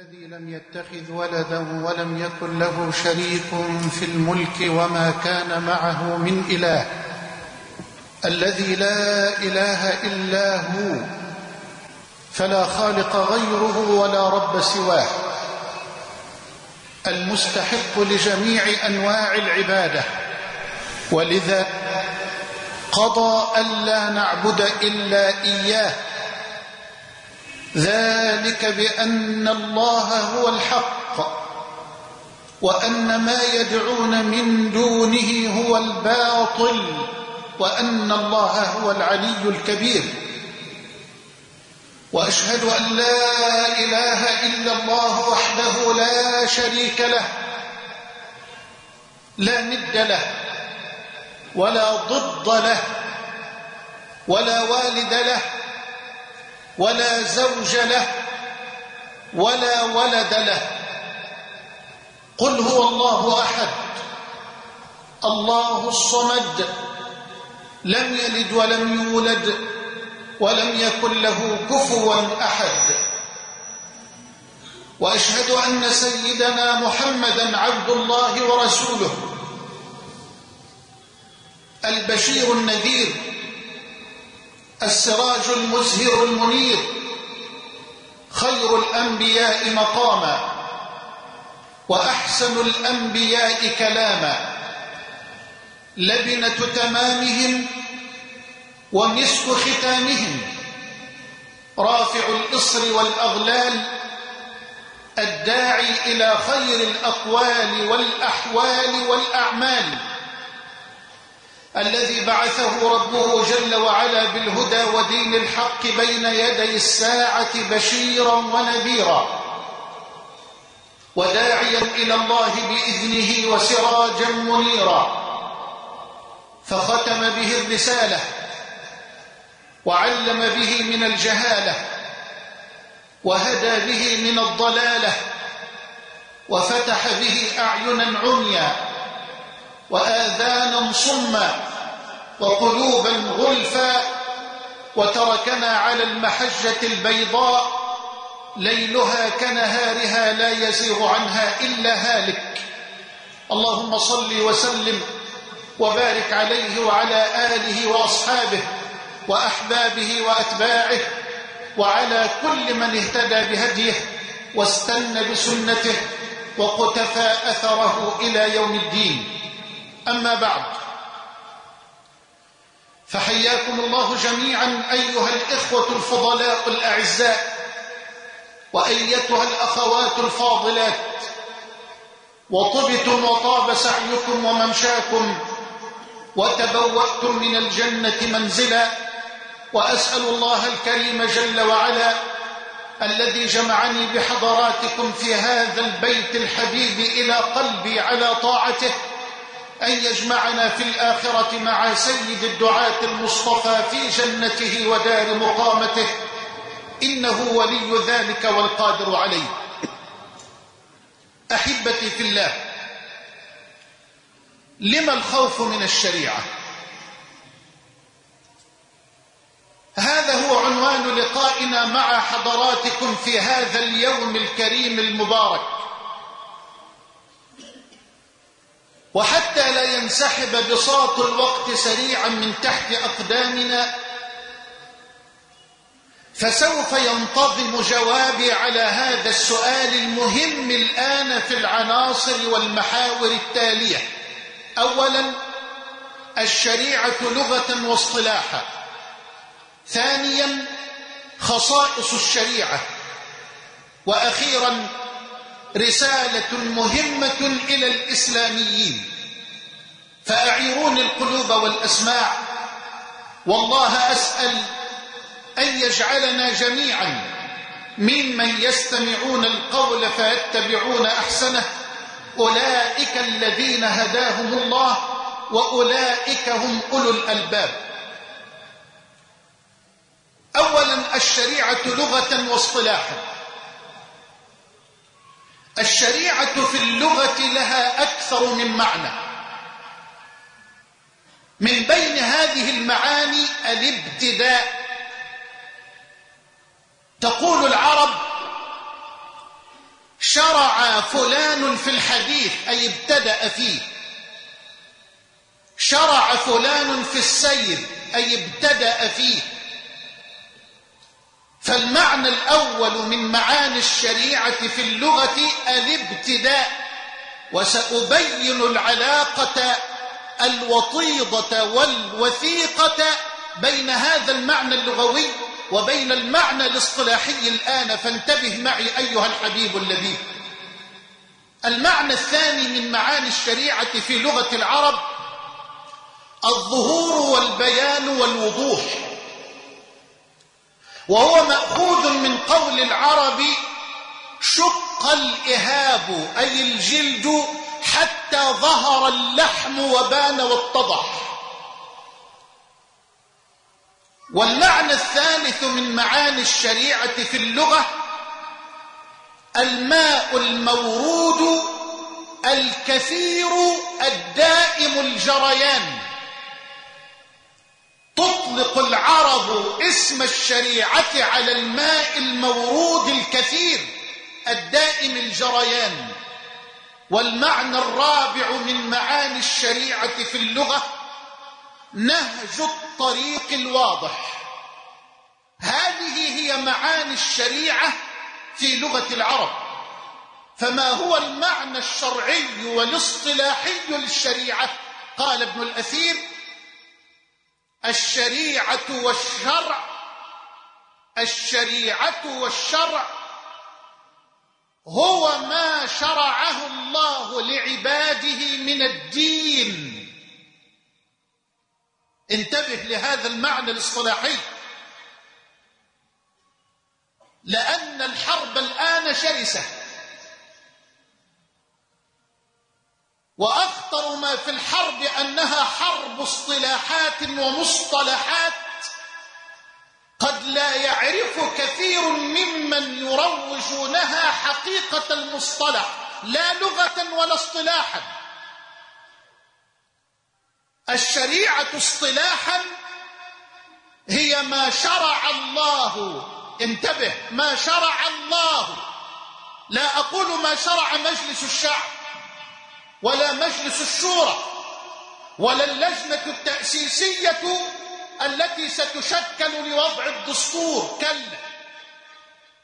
الذي لم يتخذ ولدا ولم يكن له شريك في الملك وما كان معه من إله. الذي لا إله إلا هو فلا خالق غيره ولا رب سواه. المستحق لجميع أنواع العبادة. ولذا قضى الا نعبد إلا إياه. ذلك بأن الله هو الحق وأن ما يدعون من دونه هو الباطل وأن الله هو العلي الكبير. وأشهد أن لا إله إلا الله وحده لا شريك له لا ند له ولا ضد له ولا والد له ولا زوج له ولا ولد له. قل هو الله أحد. الله الصمد. لم يلد ولم يولد ولم يكن له كفوا أحد. وأشهد أن سيدنا محمدا عبد الله ورسوله. البشير النذير. السراج المزهر المنير خير الأنبياء مقاما وأحسن الأنبياء كلاما. لبنة تمامهم ومسك ختامهم. رافع الإصر والأغلال الداعي إلى خير الأقوال والأحوال والأعمال. الذي بعثه ربه جل وعلا بالهدى ودين الحق بين يدي الساعة بشيرا ونذيرا وداعيا إلى الله بإذنه وسراجا منيرا فختم به الرسالة وعلم به من الجهالة وهدى به من الضلالة وفتح به أعينا عميا وآذانا صما وقلوبا غلفا وتركنا على المحجة البيضاء ليلها كنهارها لا يزيغ عنها إلا هالك. اللهم صل وسلم وبارك عليه وعلى آله وأصحابه وأحبابه وأتباعه وعلى كل من اهتدى بهديه واستنى بسنته وقتفى أثره إلى يوم الدين. أما بعد فحياكم الله جميعا أيها الإخوة الفضلاء الأعزاء وأيتها الأخوات الفاضلات. وطبتم وطاب سعيكم وممشاكم وتبوأتم من الجنة منزلا. وأسأل الله الكريم جل وعلا الذي جمعني بحضراتكم في هذا البيت الحبيب إلى قلبي على طاعته أن يجمعنا في الآخرة مع سيد الدعاة المصطفى في جنته ودار مقامته. إنه ولي ذلك والقادر عليه. أحبتي في الله لما الخوف من الشريعة؟ هذا هو عنوان لقائنا مع حضراتكم في هذا اليوم الكريم المبارك. وحتى لا ينسحب بساط الوقت سريعا من تحت أقدامنا فسوف ينتظم جوابي على هذا السؤال المهم الآن في العناصر والمحاور التالية. أولا الشريعة لغة واصطلاحا. ثانيا خصائص الشريعة. وأخيرا رسالة مهمة إلى الإسلاميين. فأعيروني القلوب والأسماع. والله أسأل أن يجعلنا جميعا ممن يستمعون القول فيتبعون أحسنه. أولئك الذين هداهم الله وأولئك هم أولو الألباب. أولا الشريعة لغة واصطلاحا. الشريعة في اللغة لها أكثر من معنى. من بين هذه المعاني الابتداء. تقول العرب شرع فلان في الحديث أي ابتدأ فيه. شرع فلان في السير أي ابتدأ فيه. فالمعنى الأول من معاني الشريعة في اللغة الابتداء وسأبين العلاقة الوطيدة والوثيقة بين هذا المعنى اللغوي وبين المعنى الاصطلاحي الآن. فانتبه معي أيها الحبيب اللبيب المعنى الثاني من معاني الشريعة في لغة العرب الظهور والبيان والوضوح. وهو مأخوذ من قول العرب شق الإهاب أي الجلد حتى ظهر اللحم وبان واتضح والمعنى الثالث من معاني الشريعة في اللغة الماء المورود الكثير الدائم الجريان. تطلق العرب اسم الشريعة على الماء المورود الكثير الدائم الجريان. والمعنى الرابع من معاني الشريعة في اللغة نهج الطريق الواضح. هذه هي معاني الشريعة في لغة العرب. فما هو المعنى الشرعي والاصطلاحي للشريعة؟ قال ابن الأثير الشريعة والشرع. الشريعة والشرع هو ما شرعه الله لعباده من الدين. انتبه لهذا المعنى الاصطلاحي. لأن الحرب الآن شرسة. وأخطر ما في الحرب أنها حرب اصطلاحات ومصطلحات قد لا يعرف كثير ممن يروجونها حقيقة المصطلح لا لغة ولا اصطلاحا. الشريعة اصطلاحا هي ما شرع الله. انتبه ما شرع الله. لا أقول ما شرع مجلس الشعب. ولا مجلس الشورى ولا اللجنة التأسيسية التي ستشكل لوضع الدستور. كلا.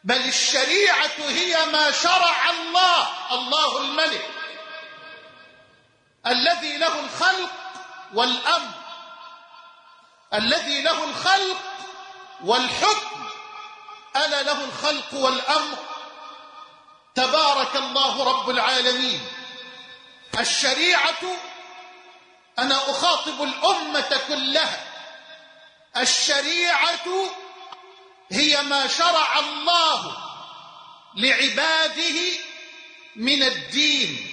بل الشريعة هي ما شرع الله الله الملك الذي له الخلق والأمر الذي له الخلق والحكم. ألا له الخلق والأمر؟ تبارك الله رب العالمين. الشريعة أنا أخاطب الأمة كلها. الشريعة هي ما شرع الله لعباده من الدين.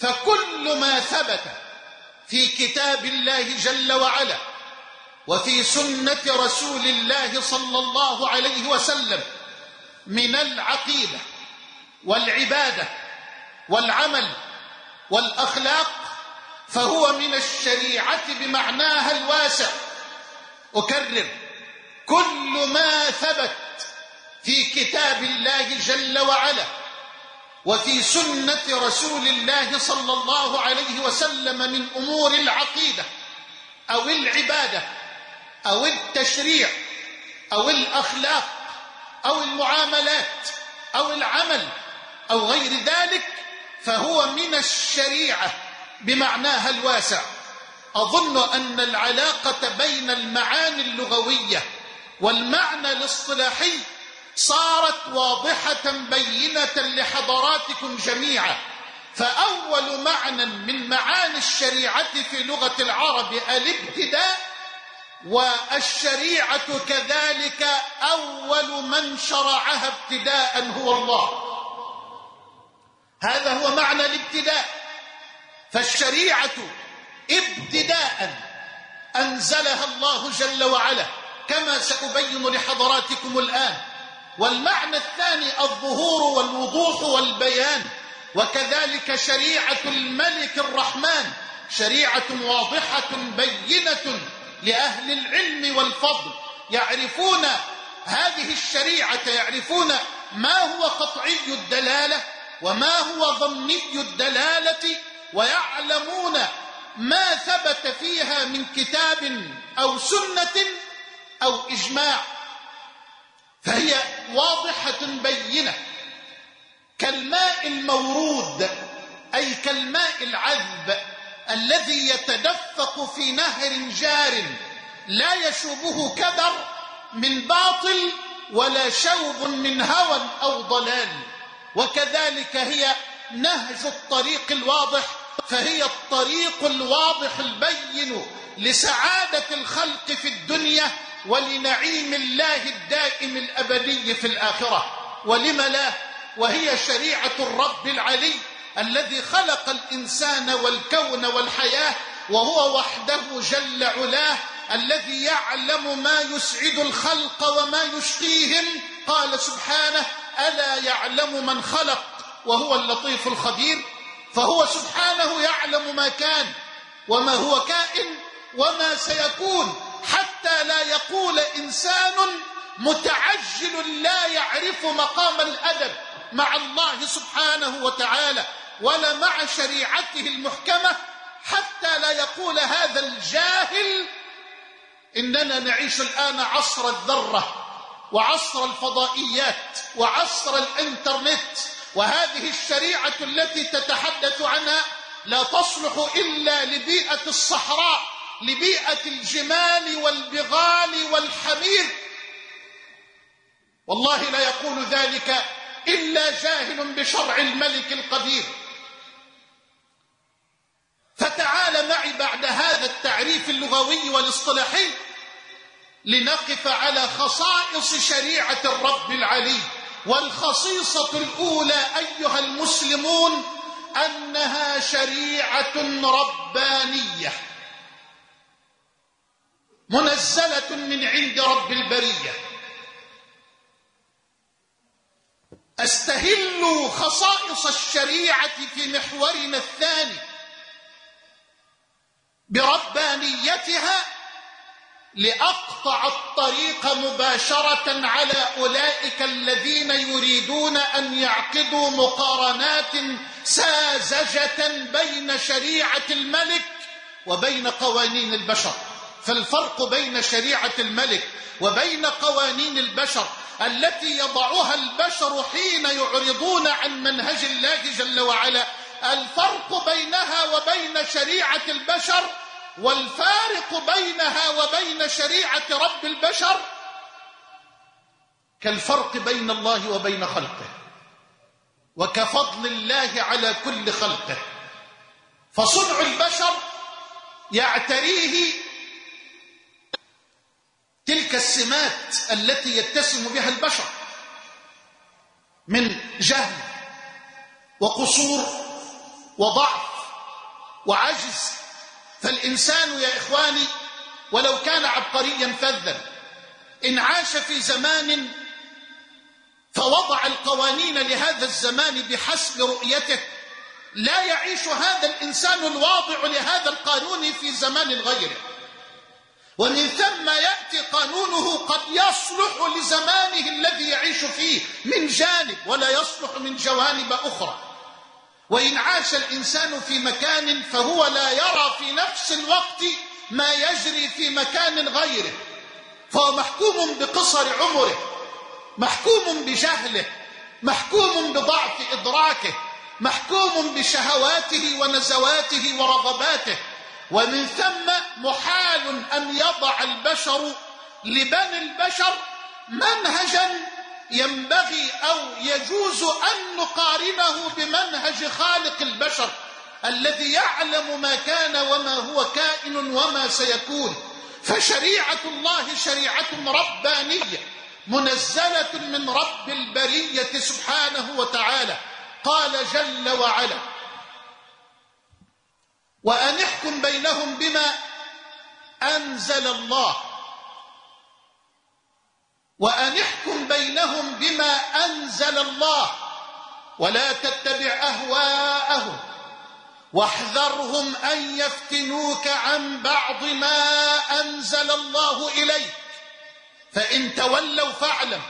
فكل ما ثبت في كتاب الله جل وعلا وفي سنة رسول الله صلى الله عليه وسلم من العقيدة والعبادة والعمل والأخلاق فهو من الشريعة بمعناها الواسع. أكرر كل ما ثبت في كتاب الله جل وعلا وفي سنة رسول الله صلى الله عليه وسلم من أمور العقيدة أو العبادة أو التشريع أو الأخلاق أو المعاملات أو العمل أو غير ذلك فهو من الشريعة بمعناها الواسع. أظن أن العلاقة بين المعاني اللغوية والمعنى الاصطلاحي صارت واضحة بينة لحضراتكم جميعا. فأول معنى من معاني الشريعة في لغة العرب الابتداء والشريعة كذلك أول من شرعها ابتداء هو الله. هذا هو معنى الابتداء. فالشريعة ابتداء أنزلها الله جل وعلا كما سأبين لحضراتكم الآن. والمعنى الثاني الظهور والوضوح والبيان وكذلك شريعة الملك الرحمن شريعة واضحة بينة لأهل العلم والفضل. يعرفون هذه الشريعة يعرفون ما هو قطعي الدلالة وما هو ظني الدلالة ويعلمون ما ثبت فيها من كتاب أو سنة أو إجماع. فهي واضحة بينة. كالماء المورود أي كالماء العذب الذي يتدفق في نهر جار لا يشوبه كدر من باطل ولا شوب من هوى أو ضلال. وكذلك هي نهج الطريق الواضح فهي الطريق الواضح البين لسعادة الخلق في الدنيا ولنعيم الله الدائم الأبدي في الآخرة. ولم لا؟ وهي شريعة الرب العلي الذي خلق الإنسان والكون والحياة وهو وحده جل علاه الذي يعلم ما يسعد الخلق وما يشقيهم قال سبحانه ألا يعلم من خلق وهو اللطيف الخبير؟ فهو سبحانه يعلم ما كان وما هو كائن وما سيكون حتى لا يقول إنسان متعجل لا يعرف مقام الأدب مع الله سبحانه وتعالى ولا مع شريعته المحكمة حتى لا يقول هذا الجاهل إننا نعيش الآن عصر الذرة. وعصر الفضائيات وعصر الإنترنت وهذه الشريعة التي تتحدث عنها لا تصلح إلا لبيئة الصحراء لبيئة الجمال والبغال والحمير. والله لا يقول ذلك إلا جاهل بشرع الملك القدير. فتعال معي بعد هذا التعريف اللغوي والاصطلاحي. لنقف على خصائص شريعة الرب العلي. والخصيصة الأولى أيها المسلمون أنها شريعة ربانية. منزلة من عند رب البرية. أستهل خصائص الشريعة في محورنا الثاني بربانيتها لأقطع الطريق مباشرة على أولئك الذين يريدون أن يعقدوا مقارنات ساذجة بين شريعة الملك وبين قوانين البشر. فالفرق بين شريعة الملك وبين قوانين البشر التي يضعها البشر حين يعرضون عن منهج الله جل وعلا الفرق بينها وبين شريعة البشر والفارق بينها وبين شريعة رب البشر كالفرق بين الله وبين خلقه وكفضل الله على كل خلقه. فصنع البشر يعتريه تلك السمات التي يتسم بها البشر من جهل وقصور وضعف وعجز فالإنسان يا إخواني ولو كان عبقريا فذا إن عاش في زمان فوضع القوانين لهذا الزمان بحسب رؤيته لا يعيش هذا الإنسان الواضع لهذا القانون في زمان غيره. ومن ثم يأتي قانونه قد يصلح لزمانه الذي يعيش فيه من جانب ولا يصلح من جوانب أخرى. وإن عاش الإنسان في مكان فهو لا يرى في نفس الوقت ما يجري في مكان غيره. فهو محكوم بقصر عمره محكوم بجهله محكوم بضعف إدراكه محكوم بشهواته ونزواته ورغباته. ومن ثم محال أن يضع البشر لبني البشر منهجا ينبغي أو يجوز أن نقارنه بمنهج خالق البشر الذي يعلم ما كان وما هو كائن وما سيكون. فشريعة الله شريعة ربانية منزلة من رب البرية سبحانه وتعالى. قال جل وعلا وأن احكم بينهم بما أنزل الله وأن احكم بينهم بما أنزل الله ولا تتبع أهواءهم واحذرهم أن يفتنوك عن بعض ما أنزل الله إليك فإن تولوا فاعلم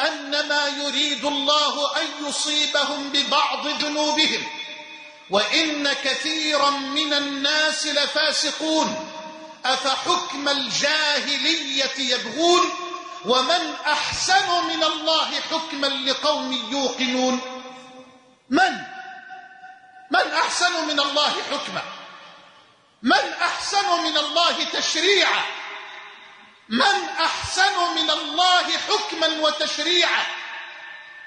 أنما يريد الله أن يصيبهم ببعض ذنوبهم وإن كثيرا من الناس لفاسقون أفحكم الجاهلية يبغون ومن أحسن من الله حكما لقوم يوقنون. من؟ من أحسن من الله حكما؟ من أحسن من الله تشريعا؟ من أحسن من الله حكما وتشريعا؟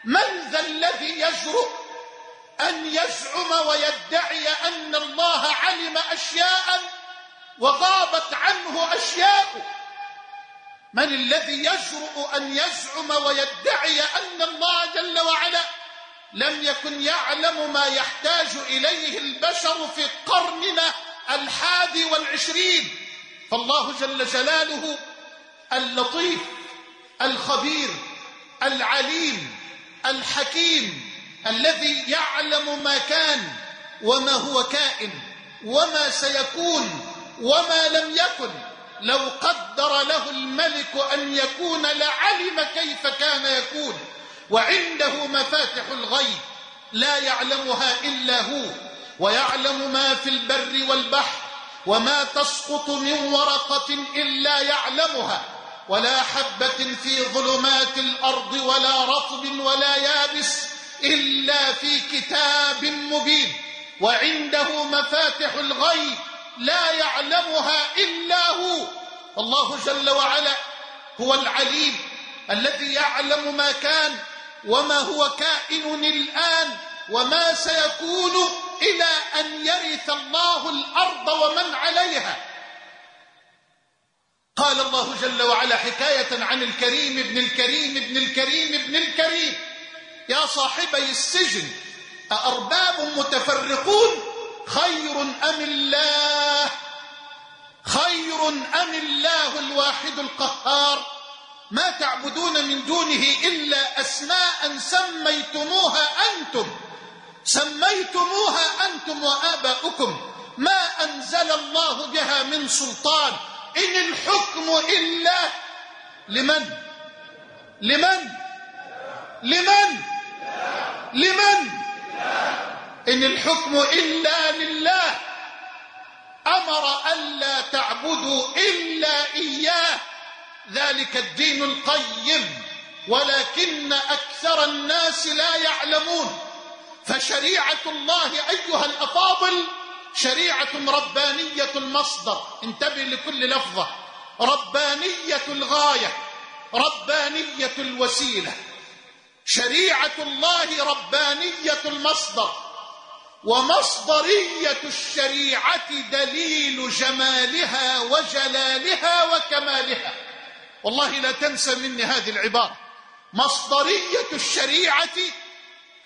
من ذا الذي يجرؤ أن يزعم ويدعي أن الله علم أشياء وغابت عنه أشياء من الذي يجرؤ أن يزعم ويدعي أن الله جل وعلا لم يكن يعلم ما يحتاج إليه البشر في قرننا الحادي والعشرين. فالله جل جلاله اللطيف الخبير العليم الحكيم الذي يعلم ما كان وما هو كائن وما سيكون وما لم يكن. لو قدر له الملك أن يكون لعلم كيف كان يكون وعنده مفاتح الغيب لا يعلمها إلا هو ويعلم ما في البر والبحر وما تسقط من ورقة إلا يعلمها ولا حبة في ظلمات الأرض ولا رطب ولا يابس إلا في كتاب مبين وعنده مفاتح الغيب لا يعلمها إلا هو. الله جل وعلا هو العليم الذي يعلم ما كان وما هو كائن الآن وما سيكون إلى أن يرث الله الأرض ومن عليها. قال الله جل وعلا حكاية عن الكريم ابن الكريم ابن الكريم ابن الكريم. يا صاحبي السجن أأرباب متفرقون؟ خير أم الله؟ خير أم الله الواحد القهار؟ ما تعبدون من دونه إلا أسماء سميتموها أنتم. سميتموها أنتم وآباؤكم. ما أنزل الله بها من سلطان. إن الحكم إلا لمن؟ لمن؟ لمن؟ لمن؟ إن الحكم إلا لله. أمر ألا تعبدوا إلا إياه. ذلك الدين القيم. ولكن أكثر الناس لا يعلمون. فشريعة الله أيها الأفاضل شريعة ربانية المصدر. انتبه لكل لفظة. ربانية الغاية. ربانية الوسيلة. شريعة الله ربانية المصدر. ومصدرية الشريعة دليل جمالها وجلالها وكمالها. والله لا تنسى مني هذه العبارة. مصدرية الشريعة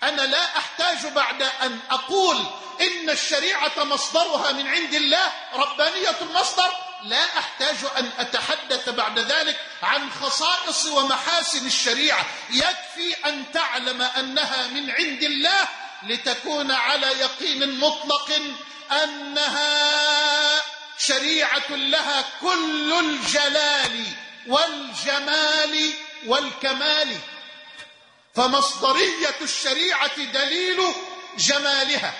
أنا لا أحتاج بعد أن أقول إن الشريعة مصدرها من عند الله ربانية المصدر. لا أحتاج أن أتحدث بعد ذلك عن خصائص ومحاسن الشريعة. يكفي أن تعلم أنها من عند الله لتكون على يقين مطلق أنها شريعة لها كل الجلال والجمال والكمال. فمصدرية الشريعة دليل جمالها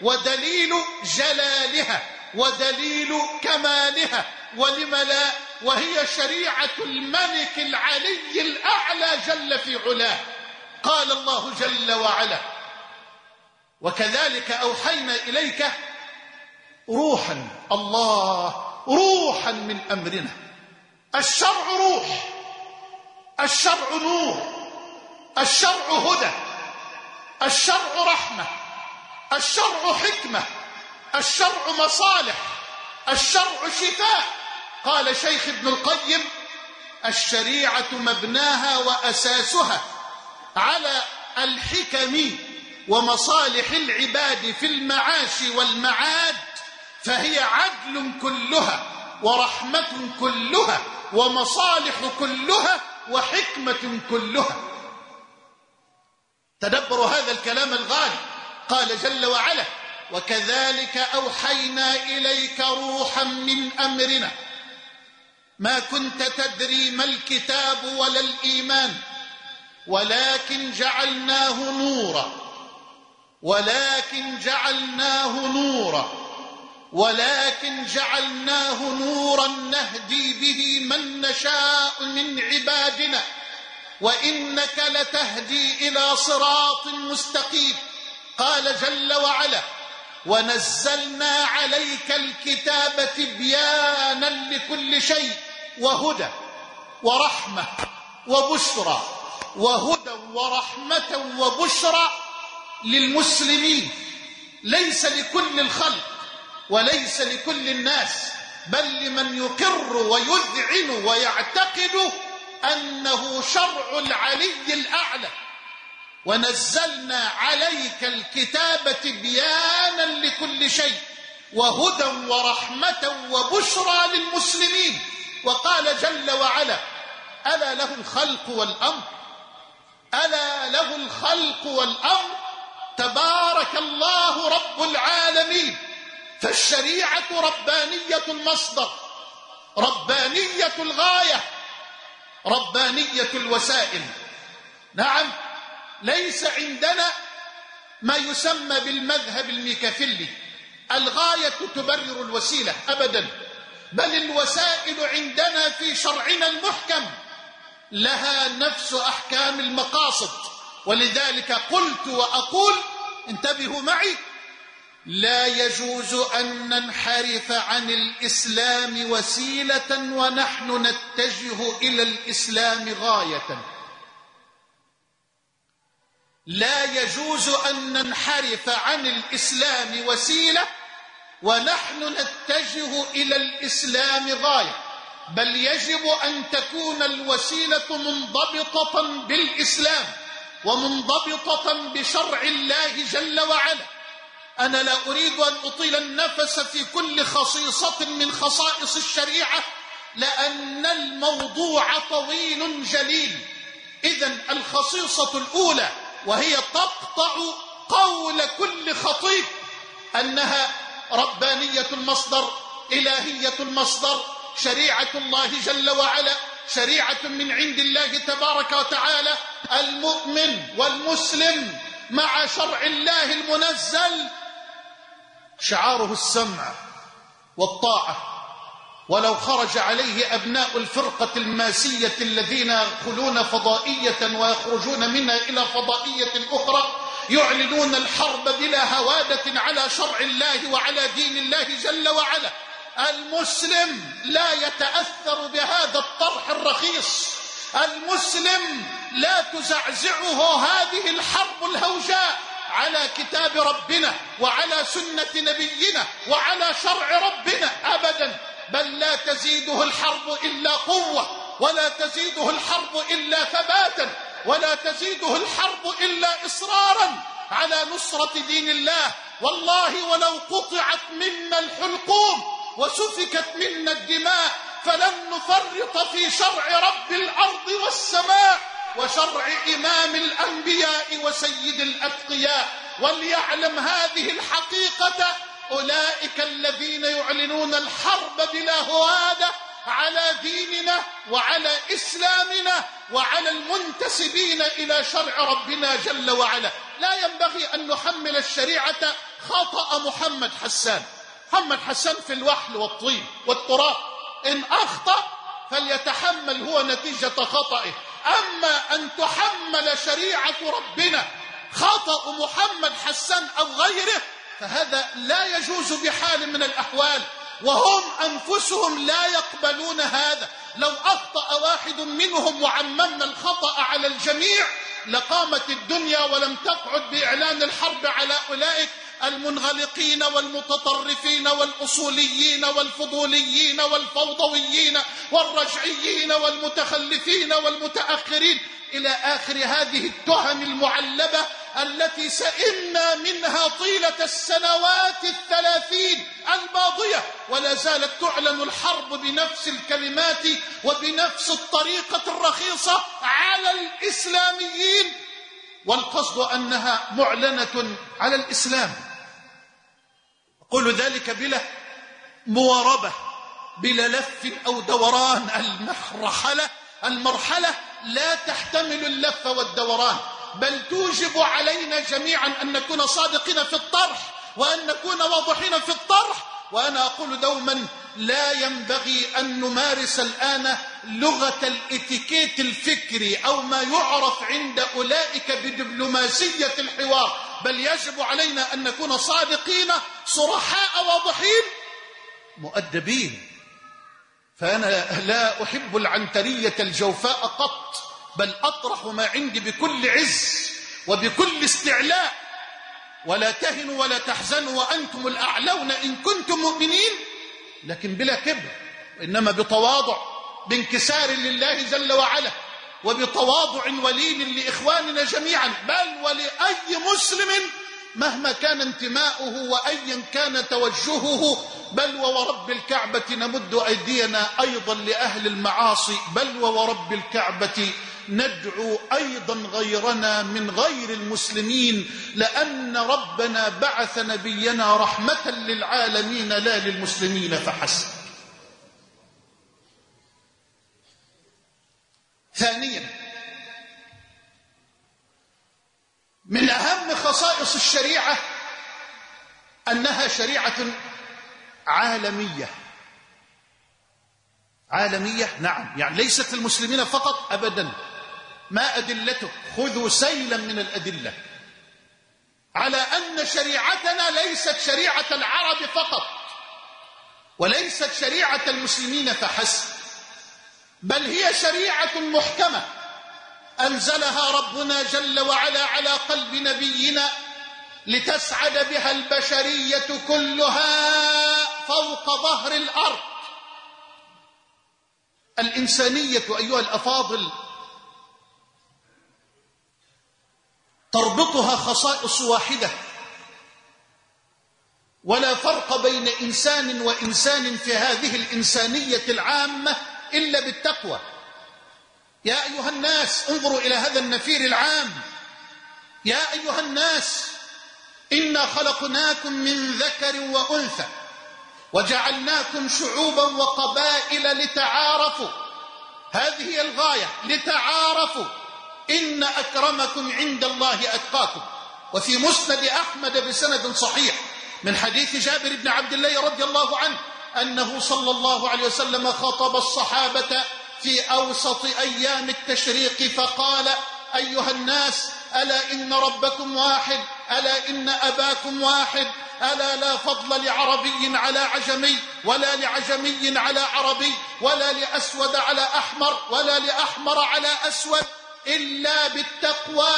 ودليل جلالها ودليل كمالها. ولم لا؟ وهي شريعة الملك العلي الأعلى جل في علاه. قال الله جل وعلا وكذلك أوحينا إليك روحا الله روحا من أمرنا. الشرع روح الشرع نور الشرع هدى الشرع رحمة الشرع حكمة الشرع مصالح الشرع شفاء. قال شيخ ابن القيم الشريعة مبناها وأساسها على الحكم ومصالح العباد في المعاش والمعاد فهي عدل كلها ورحمة كلها ومصالح كلها وحكمة كلها. تدبروا هذا الكلام الغالي. قال جل وعلا وكذلك أوحينا إليك روحا من أمرنا. ما كنت تدري ما الكتاب ولا الإيمان ولكن جعلناه نورا. ولكن جعلناه نورا ولكن جعلناه نورا نهدي به من نشاء من عبادنا وإنك لتهدي إلى صراط مستقيم. قال جل وعلا ونزلنا عليك الكتاب تبيانا لكل شيء وهدى ورحمة وبشرى وهدى ورحمة وبشرى للمسلمين. ليس لكل الخلق وليس لكل الناس بل لمن يقر ويذعن ويعتقد أنه شرع العلي الأعلى. ونزلنا عليك الكتاب تبيانا لكل شيء وهدى ورحمة وبشرى للمسلمين. وقال جل وعلا ألا له الخلق والأمر؟ ألا له الخلق والأمر؟ تبارك الله رب العالمين. فالشريعة ربانية المصدر ربانية الغاية ربانية الوسائل. نعم ليس عندنا ما يسمى بالمذهب الميكافيلي. الغاية تبرر الوسيلة أبدا بل الوسائل عندنا في شرعنا المحكم لها نفس أحكام المقاصد. ولذلك قلت وأقول انتبهوا معي لا يجوز أن ننحرف عن الإسلام وسيلة ونحن نتجه إلى الإسلام غاية. لا يجوز أن ننحرف عن الإسلام وسيلة ونحن نتجه إلى الإسلام غاية. بل يجب أن تكون الوسيلة منضبطة بالإسلام. ومنضبطة بشرع الله جل وعلا. أنا لا أريد أن أطيل النفس في كل خصيصة من خصائص الشريعة لأن الموضوع طويل جليل. إذا الخصيصة الأولى وهي تقطع قول كل خطيب أنها ربانية المصدر إلهية المصدر شريعة الله جل وعلا. شريعة من عند الله تبارك وتعالى المؤمن والمسلم مع شرع الله المنزل. شعاره السمع والطاعة. ولو خرج عليه أبناء الفرقة الماسية الذين يدخلون فضائية ويخرجون منها إلى فضائية أخرى يعلنون الحرب بلا هوادة على شرع الله وعلى دين الله جل وعلا. المسلم لا يتأثر بهذا الطرح الرخيص. المسلم لا تزعزعه هذه الحرب الهوجاء على كتاب ربنا وعلى سنة نبينا وعلى شرع ربنا أبدا بل لا تزيده الحرب إلا قوة ولا تزيده الحرب إلا ثباتا ولا تزيده الحرب إلا إصرارا على نصرة دين الله. والله ولو قطعت منا الحلقوم وسفكت منا الدماء فلن نفرط في شرع رب الأرض والسماء وشرع إمام الأنبياء وسيد الأتقياء. وليعلم هذه الحقيقة أولئك الذين يعلنون الحرب بلا هوادة على ديننا وعلى إسلامنا وعلى المنتسبين إلى شرع ربنا جل وعلا. لا ينبغي أن نحمل الشريعة خطأ محمد حسان. محمد حسان في الوحل والطين والتراب. إن أخطأ فليتحمل هو نتيجة خطئه. أما أن تحمل شريعة ربنا خطأ محمد حسان أو غيره فهذا لا يجوز بحال من الأحوال. وهم أنفسهم لا يقبلون هذا. لو أخطأ واحد منهم وعممنا الخطأ على الجميع لقامت الدنيا ولم تقعد بإعلان الحرب على أولئك. المنغلقين والمتطرفين والأصوليين والفضوليين والفوضويين والرجعيين والمتخلفين والمتأخرين إلى آخر هذه التهم المعلبة التي سئمنا منها طيلة السنوات الثلاثين الماضية. ولا زالت تعلن الحرب بنفس الكلمات وبنفس الطريقة الرخيصة على الإسلاميين. والقصد أنها معلنة على الإسلام. أقول ذلك بلا مواربة بلا لف أو دوران. المرحلة المرحلة لا تحتمل اللف والدوران بل توجب علينا جميعا أن نكون صادقين في الطرح وأن نكون واضحين في الطرح. وأنا أقول دوما لا ينبغي أن نمارس الآن لغة الاتيكيت الفكري أو ما يعرف عند أولئك بدبلوماسية الحوار. بل يجب علينا أن نكون صادقين صرحاء واضحين مؤدبين. فأنا لا أحب العنترية الجوفاء قط بل أطرح ما عندي بكل عز وبكل استعلاء. ولا تهنوا ولا تحزنوا وأنتم الأعلون إن كنتم مؤمنين لكن بلا كبر إنما بتواضع. بانكسار لله جل وعلا وبتواضع ولين لإخواننا جميعا. بل ولأي مسلم مهما كان انتماؤه وأيا كان توجهه. بل وورب الكعبة نمد أيدينا أيضا لأهل المعاصي. بل وورب الكعبة ندعو أيضا غيرنا من غير المسلمين. لأن ربنا بعث نبينا رحمة للعالمين لا للمسلمين فحسب. ثانيا من أهم خصائص الشريعة أنها شريعة عالمية. عالمية نعم. يعني ليست المسلمين فقط أبدا. ما أدلته خذوا سيلا من الأدلة. على أن شريعتنا ليست شريعة العرب فقط وليست شريعة المسلمين فحسب. بل هي شريعة محكمة. أنزلها ربنا جل وعلا على قلب نبينا لتسعد بها البشرية كلها فوق ظهر الأرض. الإنسانية أيها الأفاضل تربطها خصائص واحدة. ولا فرق بين إنسان وإنسان في هذه الإنسانية العامة إلا بالتقوى. يا أيها الناس انظروا إلى هذا النفير العام. يا أيها الناس إنا خلقناكم من ذكر وأنثى وجعلناكم شعوبا وقبائل لتعارفوا. هذه هي الغاية لتعارفوا. إن أكرمكم عند الله أتقاكم. وفي مسند أحمد بسند صحيح من حديث جابر بن عبد الله رضي الله عنه أنه صلى الله عليه وسلم خطب الصحابة في أوسط أيام التشريق فقال أيها الناس ألا إن ربكم واحد؟ ألا إن أباكم واحد؟ ألا لا فضل لعربي على عجمي ولا لعجمي على عربي ولا لأسود على أحمر ولا لأحمر على أسود إلا بالتقوى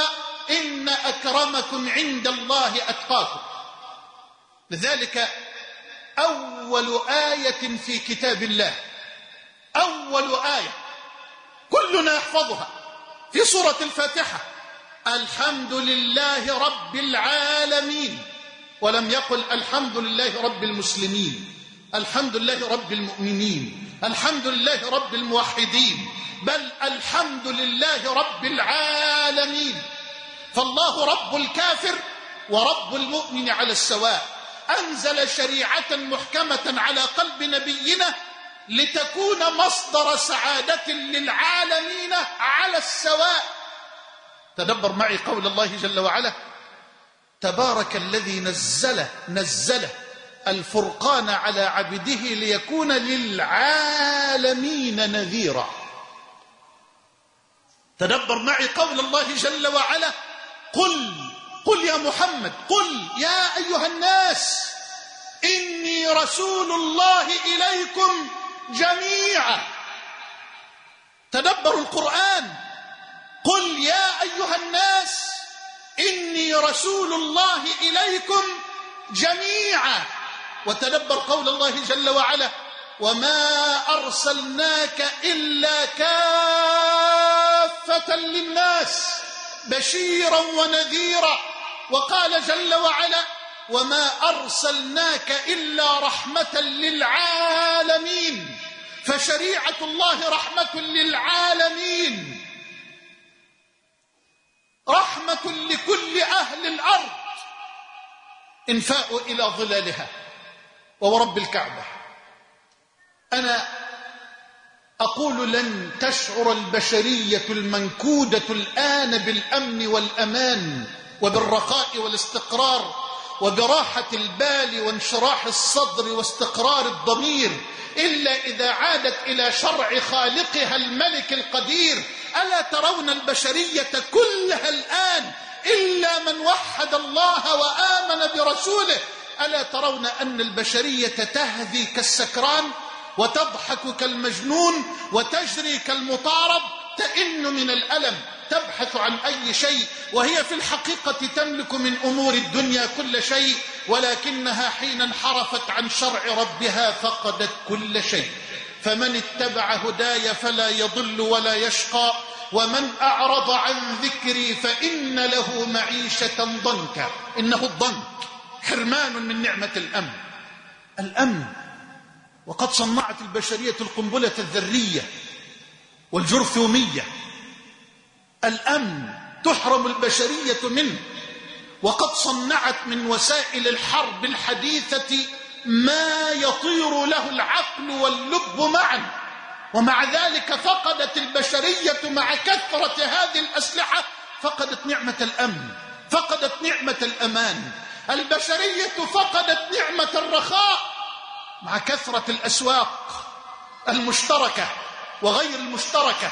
إن أكرمكم عند الله أتقاكم. لذلك أول آية في كتاب الله. أول آية. كلنا يحفظها. في سورة الفاتحة. الحمد لله رب العالمين. ولم يقل الحمد لله رب المسلمين. الحمد لله رب المؤمنين. الحمد لله رب الموحدين. بل الحمد لله رب العالمين. فالله رب الكافر ورب المؤمن على السواء. أنزل شريعة محكمة على قلب نبينا لتكون مصدر سعادة للعالمين على السواء. تدبر معي قول الله جل وعلا تبارك الذي نزل نزل الفرقان على عبده ليكون للعالمين نذيرا. تدبر معي قول الله جل وعلا قل قل يا محمد قل يا أيها الناس إني رسول الله إليكم جميعا. تدبروا القرآن. قل يا أيها الناس إني رسول الله إليكم جميعا. وتدبر قول الله جل وعلا وما أرسلناك إلا كافة للناس بشيرا ونذيرا. وقال جل وعلا وما أرسلناك إلا رحمة للعالمين. فشريعة الله رحمة للعالمين. رحمة لكل أهل الأرض. إنفاء إلى ظلالها. وورب الكعبة. أنا أقول لن تشعر البشرية المنكودة الآن بالأمن والأمان. وبالرخاء والاستقرار وبراحة البال وانشراح الصدر واستقرار الضمير إلا إذا عادت إلى شرع خالقها الملك القدير ألا ترون البشرية كلها الآن إلا من وحد الله وآمن برسوله؟ ألا ترون أن البشرية تهذي كالسكران وتضحك كالمجنون وتجري كالمطارب؟ تئن من الألم. تبحث عن أي شيء وهي في الحقيقة تملك من أمور الدنيا كل شيء ولكنها حين انحرفت عن شرع ربها فقدت كل شيء. فمن اتبع هداي فلا يضل ولا يشقى ومن أعرض عن ذكري فإن له معيشة ضنكا. إنه الضنك حرمان من نعمة الأمن. الأمن وقد صنعت البشرية القنبلة الذرية والجرثومية. الأمن تحرم البشرية منه. وقد صنعت من وسائل الحرب الحديثة ما يطير له العقل واللب معا. ومع ذلك فقدت البشرية مع كثرة هذه الأسلحة فقدت نعمة الأمن فقدت نعمة الأمان. البشرية فقدت نعمة الرخاء مع كثرة الأسواق المشتركة وغير المشتركة.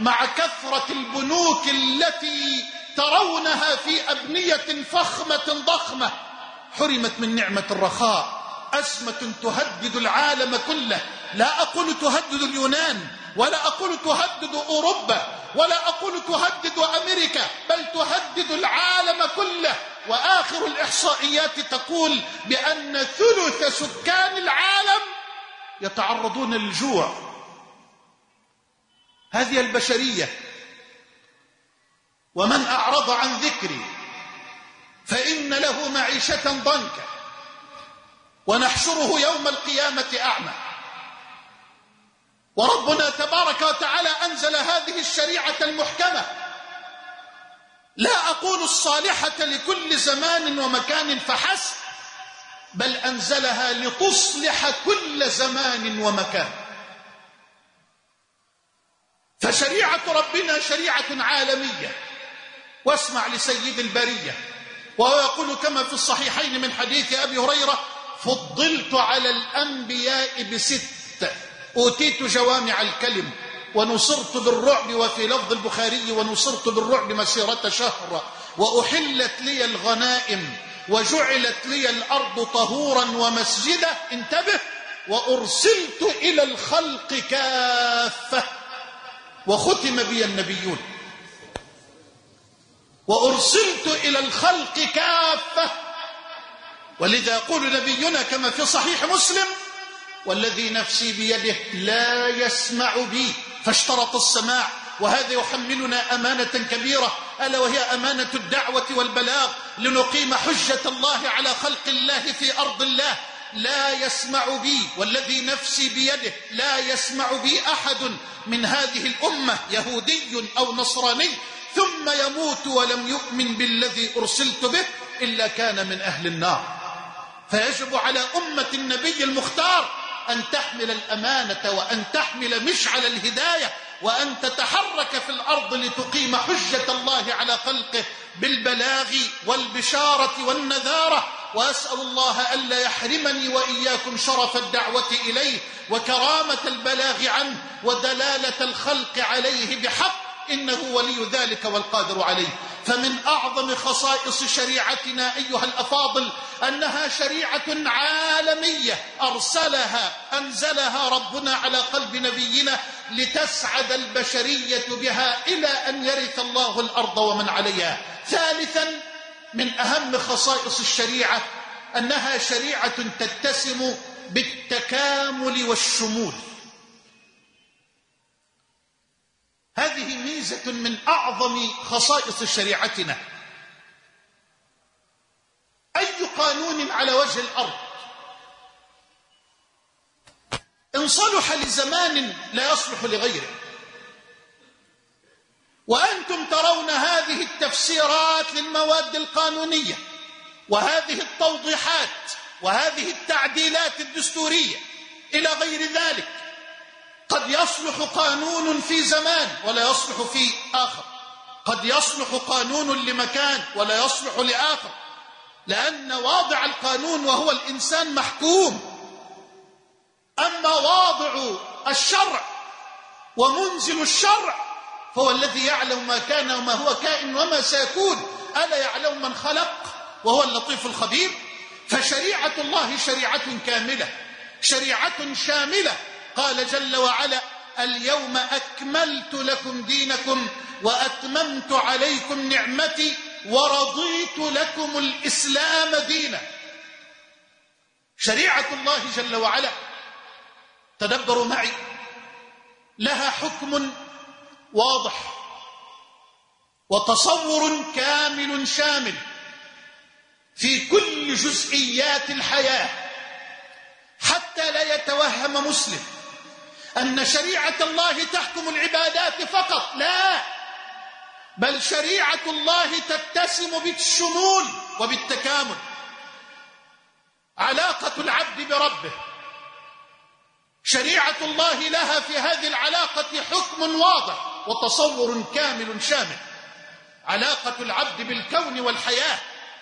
مع كثرة البنوك التي ترونها في أبنية فخمة ضخمة. حرمت من نعمة الرخاء. أزمة تهدد العالم كله. لا أقول تهدد اليونان ولا أقول تهدد أوروبا ولا أقول تهدد أمريكا بل تهدد العالم كله. وآخر الإحصائيات تقول بأن ثلث سكان العالم يتعرضون للجوع. هذه البشرية. ومن أعرض عن ذكري فإن له معيشة ضنكا ونحشره يوم القيامة أعمى. وربنا تبارك وتعالى أنزل هذه الشريعة المحكمة. لا أقول الصالحة لكل زمان ومكان فحسب بل أنزلها لتصلح كل زمان ومكان. فشريعة ربنا شريعة عالمية. واسمع لسيد البرية وهو يقول كما في الصحيحين من حديث أبي هريرة فضلت على الأنبياء بست أوتيت جوامع الكلم ونصرت بالرعب وفي لفظ البخاري ونصرت بالرعب مسيرة شهر وأحلت لي الغنائم وجعلت لي الأرض طهورا ومسجدا انتبه وأرسلت إلى الخلق كافة. وختم بي النبيون. وأرسلت إلى الخلق كافة. ولذا يقول نبينا كما في صحيح مسلم والذي نفسي بيده لا يسمع بي فاشترط السماع. وهذا يحملنا أمانة كبيرة ألا وهي أمانة الدعوة والبلاغ. لنقيم حجة الله على خلق الله في أرض الله. لا يسمع بي والذي نفسي بيده لا يسمع بي أحد من هذه الأمة يهودي أو نصراني ثم يموت ولم يؤمن بالذي أرسلت به إلا كان من أهل النار. فيجب على أمة النبي المختار أن تحمل الأمانة وأن تحمل مشعل الهداية وأن تتحرك في الأرض لتقيم حجة الله على خلقه بالبلاغ والبشارة والنذارة. وأسأل الله ألا يحرمني وإياكم شرف الدعوة إليه وكرامة البلاغ عنه ودلالة الخلق عليه بحق. إنه ولي ذلك والقادر عليه. فمن أعظم خصائص شريعتنا أيها الأفاضل أنها شريعة عالمية. أرسلها أنزلها ربنا على قلب نبينا لتسعد البشرية بها إلى أن يرث الله الأرض ومن عليها. ثالثا من أهم خصائص الشريعة أنها شريعة تتسم بالتكامل والشمول. هذه ميزة من أعظم خصائص شريعتنا. أي قانون على وجه الأرض؟ إن صلح لزمان لا يصلح لغيره. وأنتم ترون هذه التفسيرات للمواد القانونية وهذه التوضيحات وهذه التعديلات الدستورية. إلى غير ذلك قد يصلح قانون في زمان ولا يصلح في آخر. قد يصلح قانون لمكان ولا يصلح لآخر. لأن واضع القانون وهو الإنسان محكوم. أما واضع الشرع ومنزل الشرع فهو الذي يعلم ما كان وما هو كائن وما سيكون. ألا يعلم من خلق وهو اللطيف الخبير؟ فشريعة الله شريعة كاملة. شريعة شاملة. قال جل وعلا اليوم أكملت لكم دينكم وأتممت عليكم نعمتي ورضيت لكم الإسلام دينا. شريعة الله جل وعلا تدبروا معي. لها حكم واضح وتصور كامل شامل في كل جزئيات الحياة حتى لا يتوهم مسلم. أن شريعة الله تحكم العبادات فقط لا. بل شريعة الله تتسم بالشمول وبالتكامل. علاقة العبد بربه. شريعة الله لها في هذه العلاقة حكم واضح وتصور كامل شامل. علاقة العبد بالكون والحياة.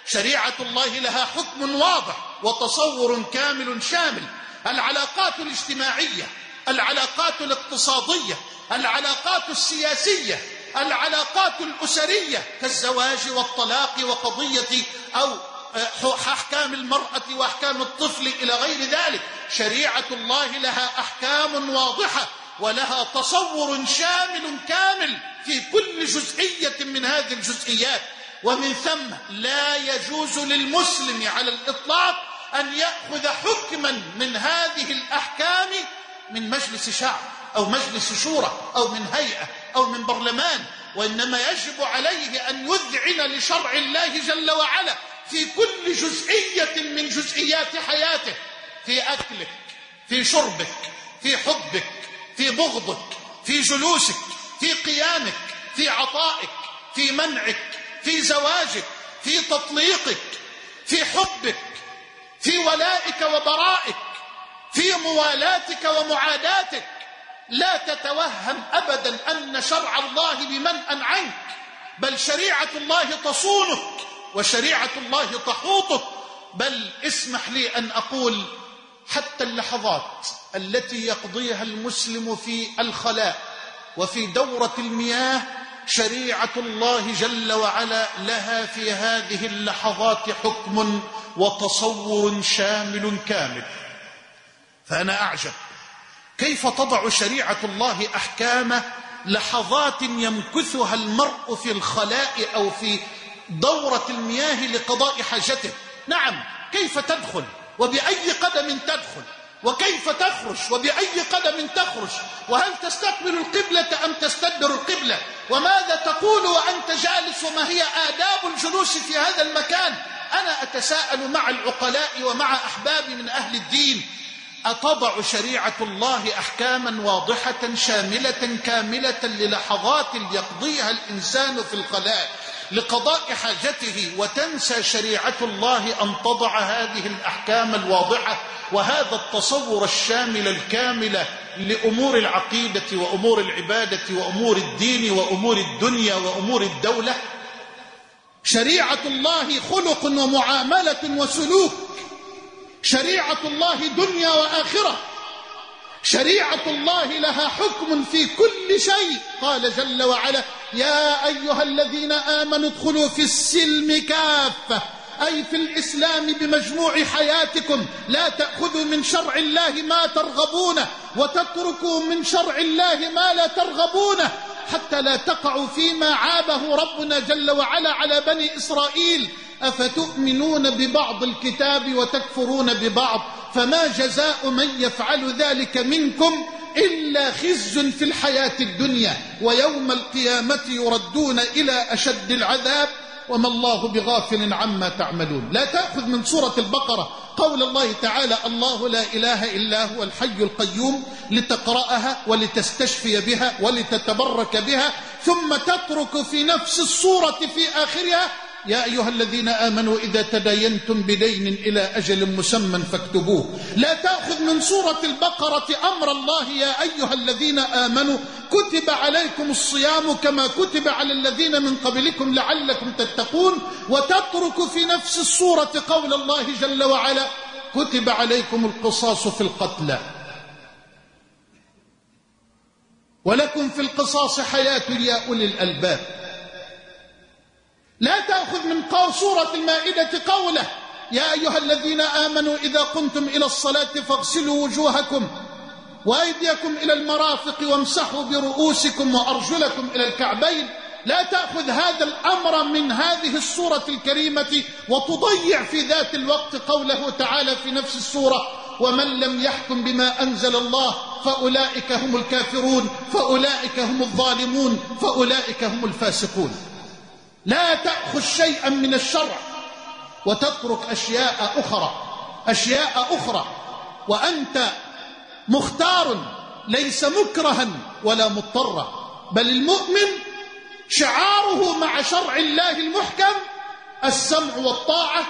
شريعة الله لها حكم واضح وتصور كامل شامل. العلاقات الاجتماعية العلاقات الاقتصادية العلاقات السياسية العلاقات الأسرية كالزواج والطلاق وقضية أو آه، أحكام المرأة وأحكام الطفل إلى غير ذلك. شريعة الله لها أحكام واضحة ولها تصور شامل كامل في كل جزئية من هذه الجزئيات. ومن ثم لا يجوز للمسلم على الإطلاق أن يأخذ حكما من هذه الأحكام من مجلس شعب أو مجلس شورى أو من هيئة أو من برلمان وإنما يجب عليه أن يذعن لشرع الله جل وعلا في كل جزئية من جزئيات حياته في أكلك في شربك في حبك في بغضك في جلوسك في قيامك في عطائك في منعك في زواجك في تطليقك في حبك في ولائك وبرائك. في موالاتك ومعاداتك. لا تتوهم أبدا أن شرع الله بمنأ عنك بل شريعة الله تصونك وشريعة الله تحوطك. بل اسمح لي أن أقول حتى اللحظات التي يقضيها المسلم في الخلاء وفي دورة المياه شريعة الله جل وعلا لها في هذه اللحظات حكم وتصور شامل كامل. فأنا أعجب. كيف تضع شريعة الله أحكام لحظات يمكثها المرء في الخلاء أو في دورة المياه لقضاء حاجته؟ نعم كيف تدخل؟ وبأي قدم تدخل؟ وكيف تخرج؟ وبأي قدم تخرج؟ وهل تستقبل القبلة أم تستدبر القبلة؟ وماذا تقول وأنت جالس وما هي آداب الجلوس في هذا المكان؟ أنا أتساءل مع العقلاء ومع أحبابي من أهل الدين. أتضع شريعة الله أحكاما واضحة شاملة كاملة للحظات يقضيها الإنسان في الخلاء لقضاء حاجته وتنسى شريعة الله أن تضع هذه الأحكام الواضحة وهذا التصور الشامل الكامل لأمور العقيدة وأمور العبادة وأمور الدين وأمور الدنيا وأمور الدولة. شريعة الله خلق ومعاملة وسلوك شريعة الله دنيا وآخرة. شريعة الله لها حكم في كل شيء. قال جل وعلا يا أيها الذين آمنوا ادخلوا في السلم كافة. أي في الإسلام بمجموع حياتكم. لا تأخذوا من شرع الله ما ترغبونه وتتركوا من شرع الله ما لا ترغبونه حتى لا تقعوا فيما عابه ربنا جل وعلا على بني إسرائيل. أفتؤمنون ببعض الكتاب وتكفرون ببعض؟ فما جزاء من يفعل ذلك منكم إلا خز في الحياة الدنيا ويوم القيامة يردون إلى أشد العذاب وما الله بغافل عما تعملون. لا تأخذ من سورة البقرة قول الله تعالى الله لا إله إلا هو الحي القيوم لتقرأها ولتستشفي بها ولتتبرك بها ثم تترك في نفس الصورة في آخرها يا أيها الذين آمنوا إذا تداينتم بدين إلى أجل مسمى فاكتبوه. لا تأخذ من سورة البقرة أمر الله يا أيها الذين آمنوا. كتب عليكم الصيام كما كتب على الذين من قبلكم لعلكم تتقون. وتترك في نفس السورة قول الله جل وعلا. كتب عليكم القصاص في القتلى. ولكم في القصاص حياة يا أولي الألباب. لا تأخذ من سورة المائدة قوله يا أيها الذين آمنوا إذا قمتم إلى الصلاة فاغسلوا وجوهكم وأيديكم إلى المرافق وامسحوا برؤوسكم وأرجلكم إلى الكعبين. لا تأخذ هذا الأمر من هذه السورة الكريمة وتضيع في ذات الوقت قوله تعالى في نفس السورة ومن لم يحكم بما أنزل الله فأولئك هم الكافرون فأولئك هم الظالمون فأولئك هم الفاسقون. لا تأخذ شيئا من الشرع وتترك أشياء أخرى. أشياء أخرى. وأنت مختار ليس مكرها ولا مضطرا. بل المؤمن شعاره مع شرع الله المحكم السمع والطاعة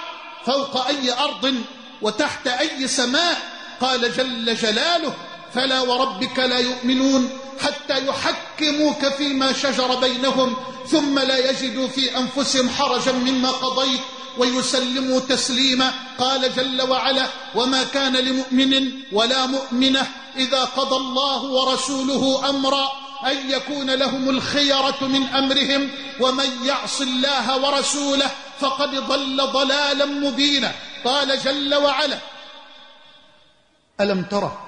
فوق أي أرض وتحت أي سماء. قال جل جلاله فلا وربك لا يؤمنون حتى يحكموك فيما شجر بينهم ثم لا يجدوا في أنفسهم حرجا مما قضيت ويسلموا تسليما. قال جل وعلا وما كان لمؤمن ولا مؤمنة إذا قضى الله ورسوله أمرا أن يكون لهم الخيرة من أمرهم ومن يعص الله ورسوله فقد ضل ضلالا مبينا. قال جل وعلا ألم ترى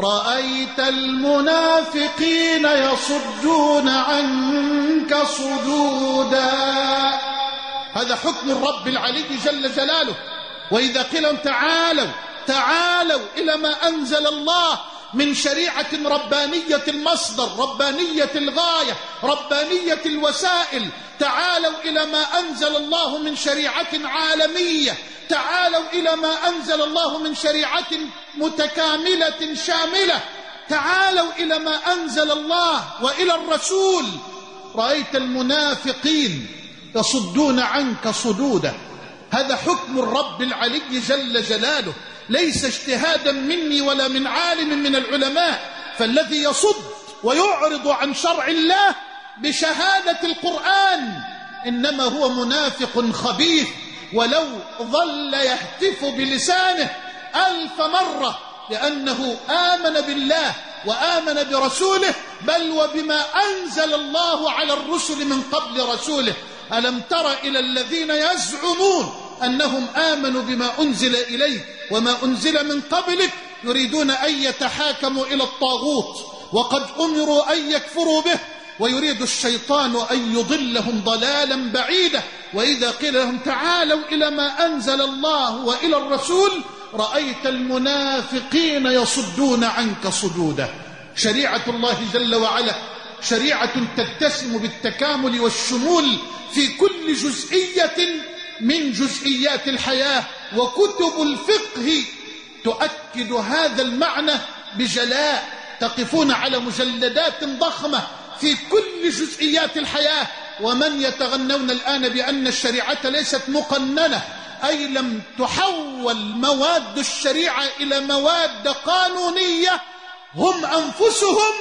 رأيت المنافقين يصدون عنك صدودا. هذا حكم الرب العلي جل جلاله. وإذا قيل تعالوا تعالوا إلى ما أنزل الله من شريعة ربانية المصدر ربانية الغاية ربانية الوسائل. تعالوا إلى ما أنزل الله من شريعة عالمية. تعالوا إلى ما أنزل الله من شريعة متكاملة شاملة. تعالوا إلى ما أنزل الله وإلى الرسول. رأيت المنافقين يصدون عنك صدودا هذا حكم الرب العلي جل جلاله. ليس اجتهادا مني ولا من عالم من العلماء فالذي يصد ويعرض عن شرع الله بشهادة القرآن إنما هو منافق خبيث ولو ظل يهتف بلسانه ألف مرة لأنه آمن بالله وآمن برسوله بل وبما أنزل الله على الرسل من قبل رسوله. ألم تر إلى الذين يزعمون أنهم آمنوا بما أنزل إليه وما أنزل من قبلك يريدون أن يتحاكموا إلى الطاغوت وقد أمروا أن يكفروا به ويريد الشيطان أن يضلهم ضلالا بعيدا وإذا قيل لهم تعالوا إلى ما أنزل الله وإلى الرسول رأيت المنافقين يصدون عنك صدودا شريعة الله جل وعلا شريعة تتسم بالتكامل والشمول في كل جزئية من جزئيات الحياة وكتب الفقه تؤكد هذا المعنى بجلاء تقفون على مجلدات ضخمة في كل جزئيات الحياة. ومن يتغنون الآن بأن الشريعة ليست مقننة أي لم تحول مواد الشريعة إلى مواد قانونية هم أنفسهم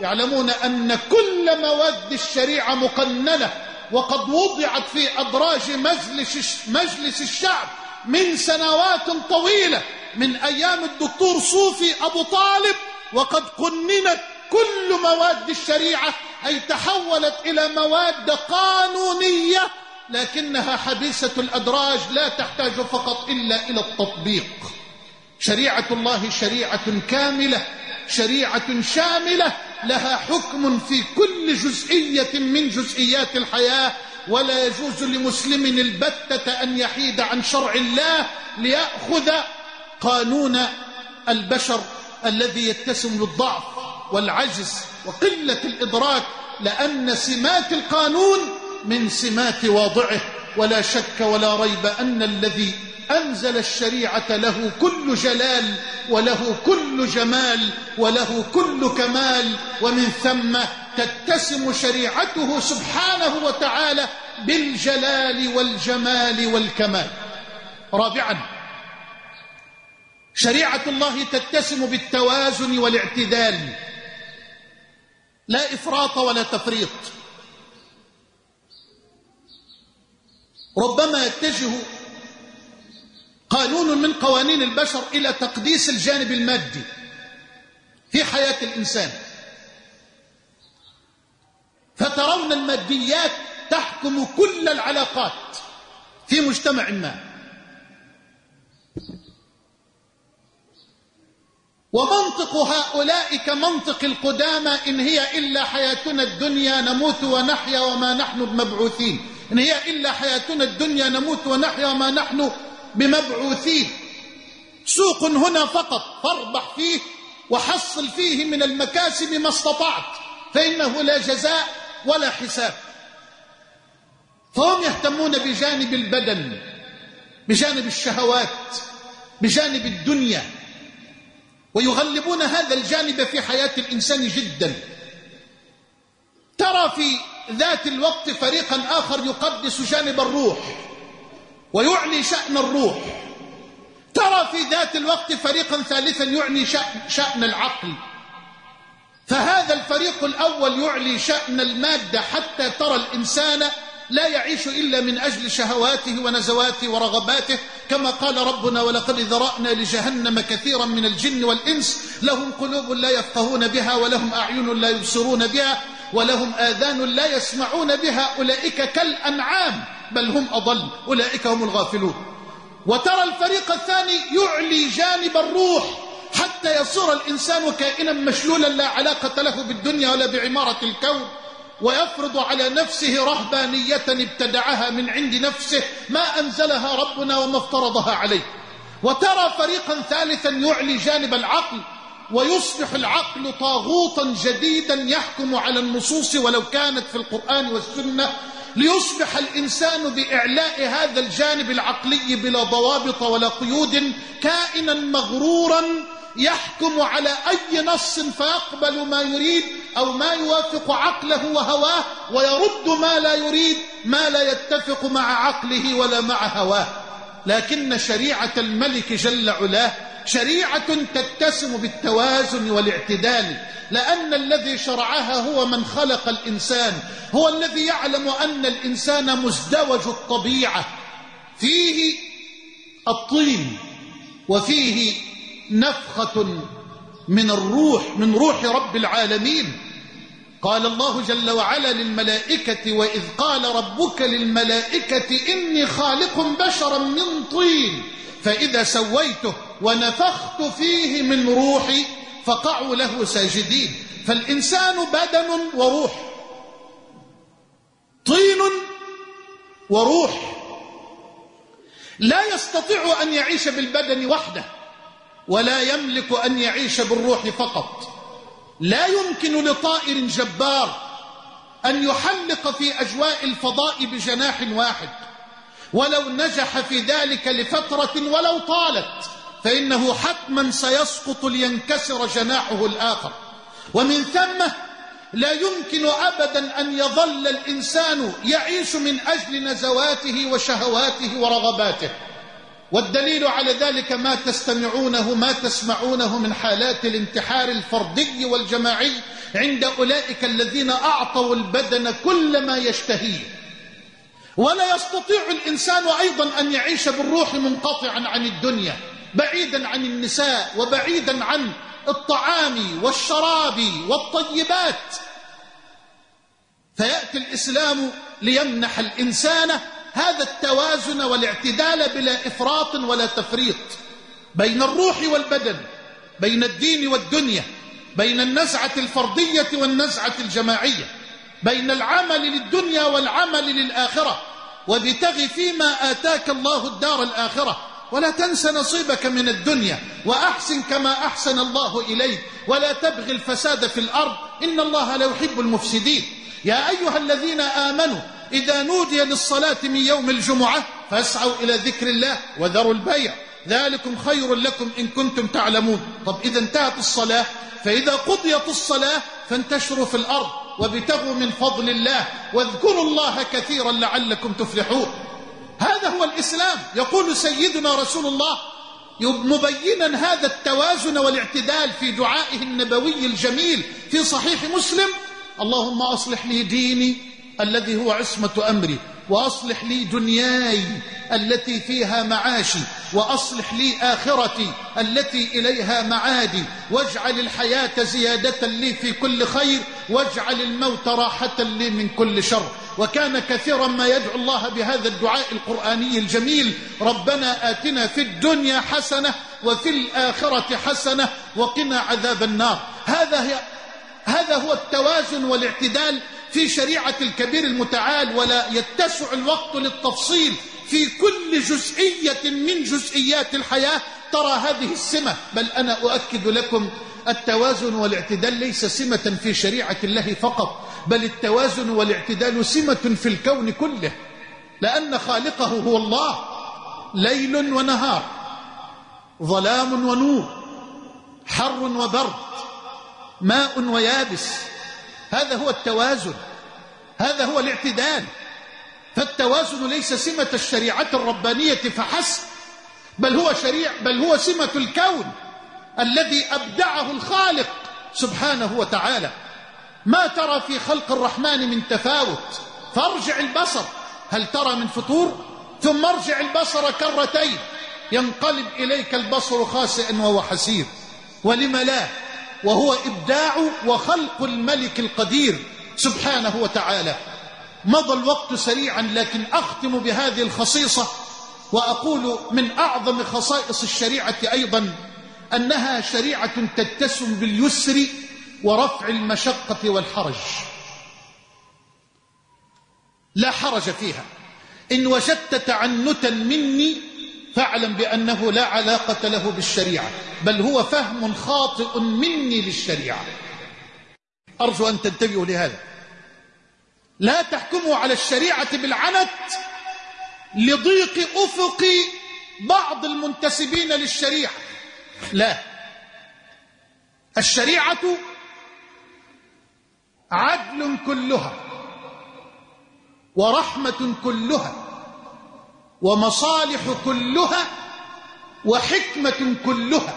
يعلمون أن كل مواد الشريعة مقننة. وقد وضعت في أدراج مجلس, مجلس الشعب من سنوات طويلة من أيام الدكتور صوفي أبو طالب وقد قننت كل مواد الشريعة أي تحولت إلى مواد قانونية لكنها حديثة الأدراج لا تحتاج فقط إلا إلى التطبيق. شريعة الله شريعة كاملة شريعة شاملة لها حكم في كل جزئية من جزئيات الحياة ولا يجوز لمسلم البتة أن يحيد عن شرع الله ليأخذ قانون البشر الذي يتسم بالضعف والعجز وقلة الإدراك لأن سمات القانون من سمات واضعه. ولا شك ولا ريب أن الذي أنزل الشريعة له كل جلال وله كل جمال وله كل كمال ومن ثم تتسم شريعته سبحانه وتعالى بالجلال والجمال والكمال. رابعا شريعة الله تتسم بالتوازن والاعتدال. لا إفراط ولا تفريط. ربما يتجه قانون من قوانين البشر إلى تقديس الجانب المادي في حياة الإنسان. فترون الماديات تحكم كل العلاقات في مجتمع ما. ومنطق هؤلاء كمنطق القدامى إن هي إلا حياتنا الدنيا نموت ونحيا وما نحن بمبعوثين إن هي إلا حياتنا الدنيا نموت ونحيا وما نحن بمبعوثين. سوق هنا فقط فاربح فيه وحصل فيه من المكاسب ما استطعت فإنه لا جزاء ولا حساب. فهم يهتمون بجانب البدن بجانب الشهوات بجانب الدنيا ويغلبون هذا الجانب في حياة الإنسان جدا. ترى في ذات الوقت فريقا آخر يقدس جانب الروح ويعني شأن الروح. ترى في ذات الوقت فريقا ثالثا يعني شأن, شأن العقل. فهذا الفريق الأول يعلي شأن المادة حتى ترى الإنسان لا يعيش إلا من أجل شهواته ونزواته ورغباته. كما قال ربنا ولقد ذرأنا لجهنم كثيرا من الجن والإنس. لهم قلوب لا يفقهون بها ولهم أعين لا يبصرون بها. ولهم آذان لا يسمعون بها أولئك كالأنعام بل هم أضل أولئك هم الغافلون. وترى الفريق الثاني يعلي جانب الروح حتى يصير الإنسان كائنا مشلولا لا علاقة له بالدنيا ولا بعمارة الكون ويفرض على نفسه رهبانية ابتدعها من عند نفسه ما أنزلها ربنا وما افترضها عليه. وترى فريقا ثالثا يعلي جانب العقل ويصبح العقل طاغوتا جديدا يحكم على النصوص ولو كانت في القرآن والسنة. ليصبح الإنسان بإعلاء هذا الجانب العقلي بلا ضوابط ولا قيود كائنا مغرورا يحكم على أي نص فيقبل ما يريد أو ما يوافق عقله وهواه ويرد ما لا يريد ما لا يتفق مع عقله ولا مع هواه. لكن شريعة الملك جل علاه شريعة تتسم بالتوازن والاعتدال لأن الذي شرعها هو من خلق الإنسان هو الذي يعلم أن الإنسان مزدوج الطبيعة. فيه الطين وفيه نفخة من الروح من روح رب العالمين. قال الله جل وعلا للملائكة وإذ قال ربك للملائكة إني خالق بشرا من طين فإذا سويته ونفخت فيه من روحي فقعوا له ساجدين. فالإنسان بدن وروح. طين وروح. لا يستطيع أن يعيش بالبدن وحده ولا يملك أن يعيش بالروح فقط. لا يمكن لطائر جبار أن يحلق في أجواء الفضاء بجناح واحد. ولو نجح في ذلك لفترة ولو طالت. فإنه حتما سيسقط لينكسر جناحه الآخر. ومن ثم لا يمكن أبدا أن يظل الإنسان يعيش من أجل نزواته وشهواته ورغباته. والدليل على ذلك ما تستمعونه ما تسمعونه من حالات الانتحار الفردي والجماعي عند أولئك الذين أعطوا البدن كل ما يشتهيه. ولا يستطيع الإنسان أيضا أن يعيش بالروح منقطعا عن الدنيا. بعيدا عن النساء وبعيدا عن الطعام والشراب والطيبات. فيأتي الإسلام ليمنح الإنسان هذا التوازن والاعتدال بلا إفراط ولا تفريط بين الروح والبدن بين الدين والدنيا بين النزعة الفردية والنزعة الجماعية بين العمل للدنيا والعمل للآخرة. وابتغ فيما آتاك الله الدار الآخرة. ولا تنس نصيبك من الدنيا وأحسن كما أحسن الله إليك ولا تبغي الفساد في الأرض إن الله لا يحب المفسدين. يا أيها الذين آمنوا إذا نودي للصلاة من يوم الجمعة فاسعوا إلى ذكر الله وذروا البيع. ذلكم خير لكم إن كنتم تعلمون. طب إذا انتهت الصلاة فإذا قضيت الصلاة فانتشروا في الأرض وابتغوا من فضل الله واذكروا الله كثيرا لعلكم تفلحون. هذا هو الإسلام. يقول سيدنا رسول الله مبينا هذا التوازن والاعتدال في دعائه النبوي الجميل في صحيح مسلم. اللهم أصلح لي ديني الذي هو عصمة أمري. وأصلح لي دنياي التي فيها معاشي وأصلح لي آخرتي التي إليها معادي واجعل الحياة زيادة لي في كل خير واجعل الموت راحة لي من كل شر. وكان كثيرا ما يدعو الله بهذا الدعاء القرآني الجميل ربنا آتنا في الدنيا حسنة وفي الآخرة حسنة وقنا عذاب النار. هذا هي هذا هو التوازن والاعتدال في شريعة الكبير المتعال ولا يتسع الوقت للتفصيل في كل جزئية من جزئيات الحياة. ترى هذه السمة بل أنا أؤكد لكم التوازن والاعتدال ليس سمة في شريعة الله فقط بل التوازن والاعتدال سمة في الكون كله. لأن خالقه هو الله ليل ونهار ظلام ونور حر وبرد ماء ويابس. هذا هو التوازن هذا هو الاعتدال. فالتوازن ليس سمة الشريعة الربانية فحسب بل هو شريع بل هو سمة الكون الذي أبدعه الخالق سبحانه وتعالى. ما ترى في خلق الرحمن من تفاوت؟ فارجع البصر. هل ترى من فطور؟ ثم ارجع البصر كرتين. ينقلب إليك البصر خاسئا وهو حسير. ولم لا؟ وهو إبداع وخلق الملك القدير سبحانه وتعالى. مضى الوقت سريعا لكن أختم بهذه الخصيصة وأقول من أعظم خصائص الشريعة أيضا أنها شريعة تتسم باليسر ورفع المشقة والحرج. لا حرج فيها. إن وجدت تعنتا مني فاعلم بأنه لا علاقة له بالشريعة بل هو فهم خاطئ مني للشريعة. أرجو أن تنتبهوا لهذا. لا تحكموا على الشريعة بالعنت لضيق أفق بعض المنتسبين للشريعة. لا. الشريعة عدل كلها ورحمة كلها. ومصالح كلها وحكمة كلها.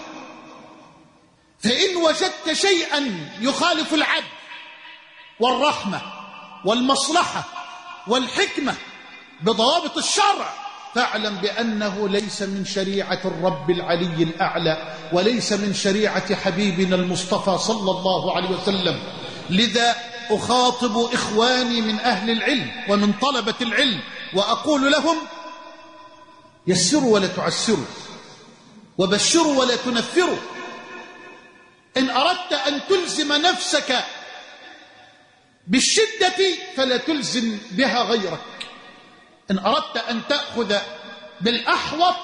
فإن وجدت شيئا يخالف العدل والرحمة والمصلحة والحكمة بضوابط الشرع فاعلم بأنه ليس من شريعة الرب العلي الأعلى وليس من شريعة حبيبنا المصطفى صلى الله عليه وسلم. لذا أخاطب إخواني من أهل العلم ومن طلبة العلم وأقول لهم يسروا ولا تعسروا وبشروا ولا تنفروا إن أردت أن تلزم نفسك بالشدة فلا تلزم بها غيرك. إن أردت أن تأخذ بالأحوط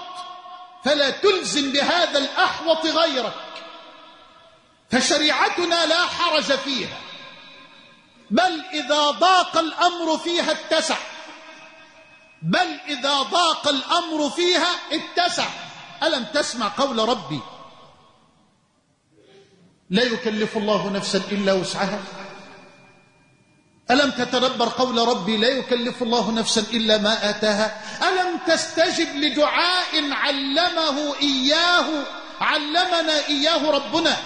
فلا تلزم بهذا الأحوط غيرك. فشريعتنا لا حرج فيها بل إذا ضاق الأمر فيها اتسع. بل إذا ضاق الأمر فيها اتسع. ألم تسمع قول ربي؟ لا يكلف الله نفسا إلا وسعها. ألم تتدبر قول ربي؟ لا يكلف الله نفسا إلا ما آتاها. ألم تستجب لدعاء علمه إياه؟ علمنا إياه ربنا.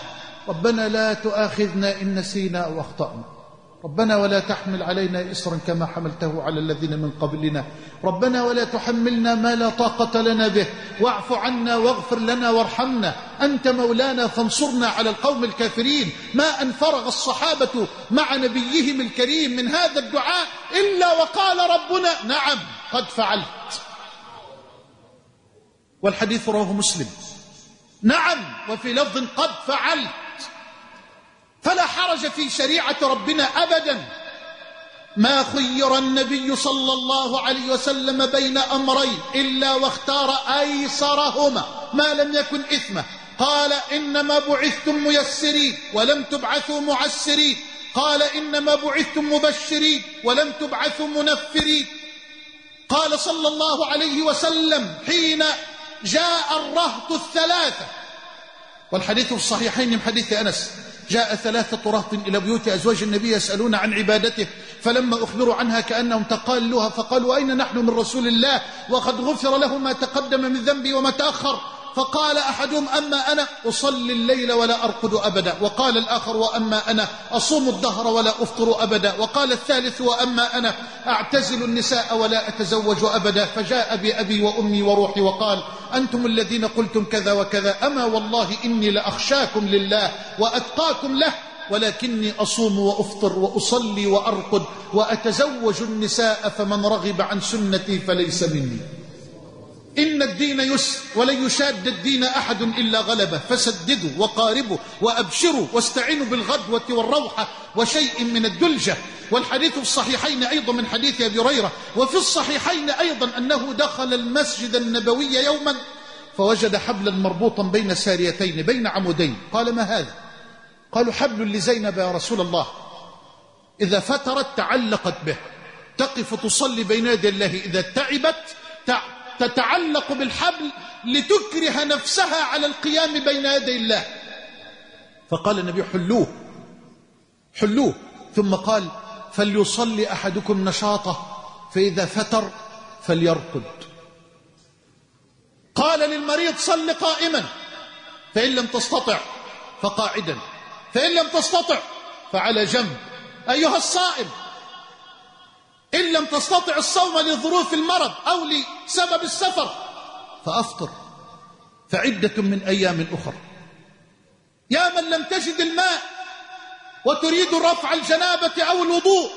ربنا لا تؤاخذنا إن نسينا أو أخطأنا ربنا ولا تحمل علينا إسرا كما حملته على الذين من قبلنا. ربنا ولا تحملنا ما لا طاقة لنا به. واعف عنا واغفر لنا وارحمنا. أنت مولانا فانصرنا على القوم الكافرين. ما أن فرغ الصحابة مع نبيهم الكريم من هذا الدعاء إلا وقال ربنا نعم قد فعلت. والحديث رواه مسلم. نعم وفي لفظ قد فعلت. فلا حرج في شريعة ربنا أبدا. ما خير النبي صلى الله عليه وسلم بين أمرين إلا واختار أيسرهما. ما لم يكن إثمه. قال إنما بعثتم ميسرين ولم تبعثوا معسرين. قال إنما بعثتم مبشرين ولم تبعثوا منفرين. قال صلى الله عليه وسلم حين جاء الرهط الثلاثة. والحديث الصحيحين من حديث أنس. جاء ثلاثة رهط إلى بيوت أزواج النبي يسألون عن عبادته فلما أخبروا عنها كأنهم تقالوها فقالوا أين نحن من رسول الله؟ وقد غفر له ما تقدم من ذنبي وما تأخر. فقال أحدهم أما أنا أصلي الليل ولا أرقد أبدا. وقال الآخر وأما أنا أصوم الدهر ولا أفطر أبدا. وقال الثالث وأما أنا أعتزل النساء ولا أتزوج أبدا. فجاء بأبي وأمي وروحي وقال أنتم الذين قلتم كذا وكذا. أما والله إني لأخشاكم لله وأتقاكم له ولكني أصوم وأفطر وأصلي وأرقد وأتزوج النساء فمن رغب عن سنتي فليس مني. إن الدين يسر ولن يشاد الدين أحد إلا غلبه. فسددوا وقاربوا وأبشروا واستعينوا بالغدوة والروحة وشيء من الدلجة. والحديث في الصحيحين أيضا من حديث أبي هريرة. وفي الصحيحين أيضا أنه دخل المسجد النبوي يوما فوجد حبلا مربوطا بين ساريتين بين عمودين. قال ما هذا؟ قالوا حبل لزينب يا رسول الله. إذا فترت تعلقت به. تقف تصلي بين يدي الله. إذا تعبت تتعلق بالحبل لتكره نفسها على القيام بين يدي الله. فقال النبي حلوة حلوة ثم قال فليصلي أحدكم نشاطه فإذا فتر فليرقد. قال للمريض صل قائما فإن لم تستطع فقاعدا فإن لم تستطع فعلى جنب. أيها الصائم إن لم تستطع الصوم لظروف المرض أو لسبب السفر فأفطر فعدة من أيام أخرى يا من لم تجد الماء وتريد رفع الجنابة أو الوضوء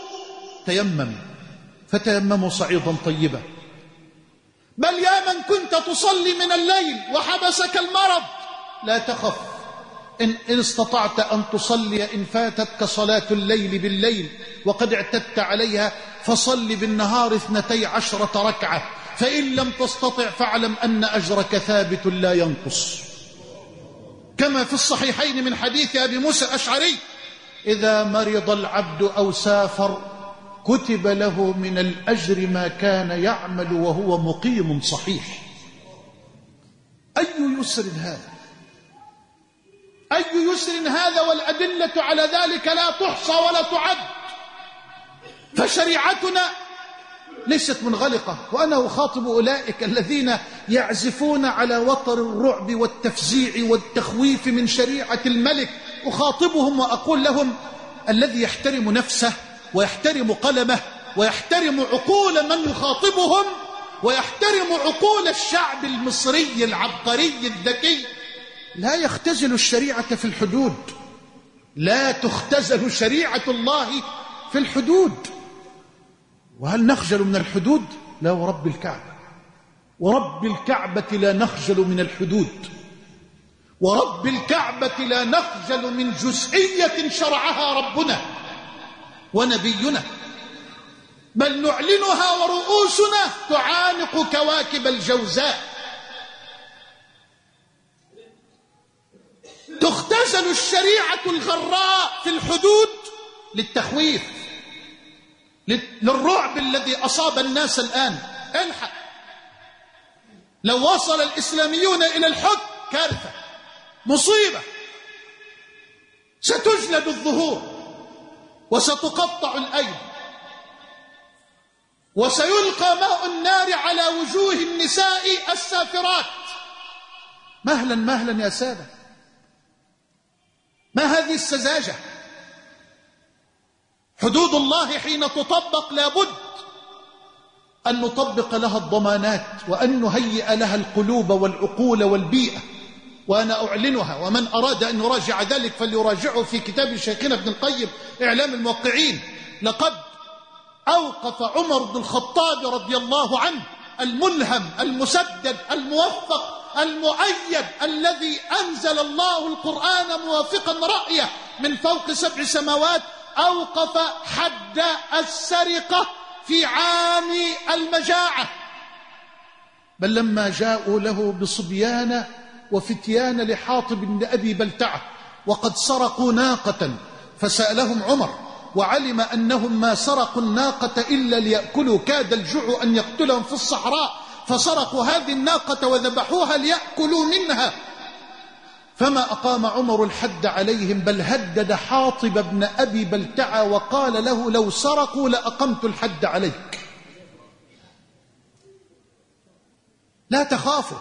تيمم فتيمموا صعيدا طيبا. بل يا من كنت تصلي من الليل وحبسك المرض لا تخف إن, إن استطعت أن تصلي إن فاتتك صلاة الليل بالليل. وقد اعتدت عليها فصل بالنهار اثنتي عشرة ركعة. فإن لم تستطع فاعلم أن أجرك ثابت لا ينقص. كما في الصحيحين من حديث أبي موسى الأشعري إذا مرض العبد أو سافر كتب له من الأجر ما كان يعمل وهو مقيم صحيح. أي يسر هذا؟ أي يسر هذا والأدلة على ذلك لا تحصى ولا تعد. فشريعتنا ليست منغلقة وأنا أخاطب أولئك الذين يعزفون على وطر الرعب والتفزيع والتخويف من شريعة الملك. أخاطبهم وأقول لهم الذي يحترم نفسه ويحترم قلمه ويحترم عقول من يخاطبهم ويحترم عقول الشعب المصري العبقري الذكي. لا يختزل الشريعة في الحدود. لا تختزل شريعة الله في الحدود. وهل نخجل من الحدود؟ لا ورب الكعبة. ورب الكعبة لا نخجل من الحدود. ورب الكعبة لا نخجل من جزئية شرعها ربنا ونبينا. بل نعلنها ورؤوسنا تعانق كواكب الجوزاء. تختزل الشريعة الغراء في الحدود للتخويف. للرعب الذي أصاب الناس الآن. الحق لو وصل الإسلاميون إلى الحد كارثة. مصيبة. ستجلد الظهور وستقطع الأيدي وسيلقى ماء النار على وجوه النساء السافرات. مهلا مهلا يا سادة. ما هذه السذاجة؟ حدود الله حين تطبق لابد أن نطبق لها الضمانات وأن نهيئ لها القلوب والعقول والبيئة وأنا أعلنها ومن أراد أن يراجع ذلك فليراجعه في كتاب شيخنا ابن القيم إعلام الموقعين. لقد أوقف عمر بن الخطاب رضي الله عنه الملهم المسدد الموفق المؤيد الذي أنزل الله القرآن موافقا رأيه من فوق سبع سماوات أوقف حد السرقة في عام المجاعة. بل لما جاءوا له بصبيان وفتيان لحاطب بن أبي بلتعة وقد سرقوا ناقة فسألهم عمر وعلم أنهم ما سرقوا الناقة إلا ليأكلوا كاد الجوع أن يقتلهم في الصحراء فسرقوا هذه الناقة وذبحوها ليأكلوا منها. فما أقام عمر الحد عليهم بل هدد حاطب بن أبي بلتعة وقال له لو سرقوا لأقمت الحد عليك. لا تخافوا.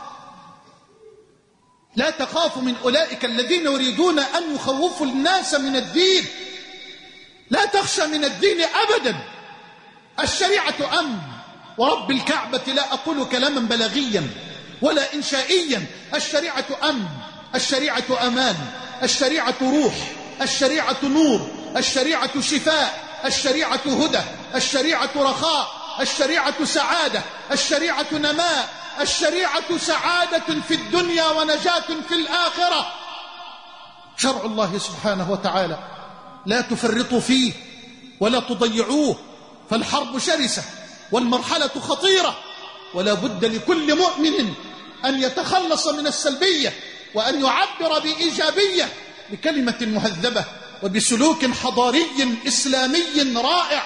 لا تخافوا من أولئك الذين يريدون أن يخوفوا الناس من الدين. لا تخشى من الدين أبدا. الشريعة أمن. ورب الكعبة لا أقول كلاما بلاغيا ولا إنشائيا. الشريعة أمن. الشريعة أمان الشريعة روح الشريعة نور الشريعة شفاء الشريعة هدى الشريعة رخاء الشريعة سعادة الشريعة نماء الشريعة سعادة في الدنيا ونجاة في الآخرة. شرع الله سبحانه وتعالى لا تفرطوا فيه ولا تضيعوه فالحرب شرسة والمرحلة خطيرة ولا بد لكل مؤمن أن يتخلص من السلبية وأن يعبر بإيجابية بكلمة مهذبة وبسلوك حضاري إسلامي رائع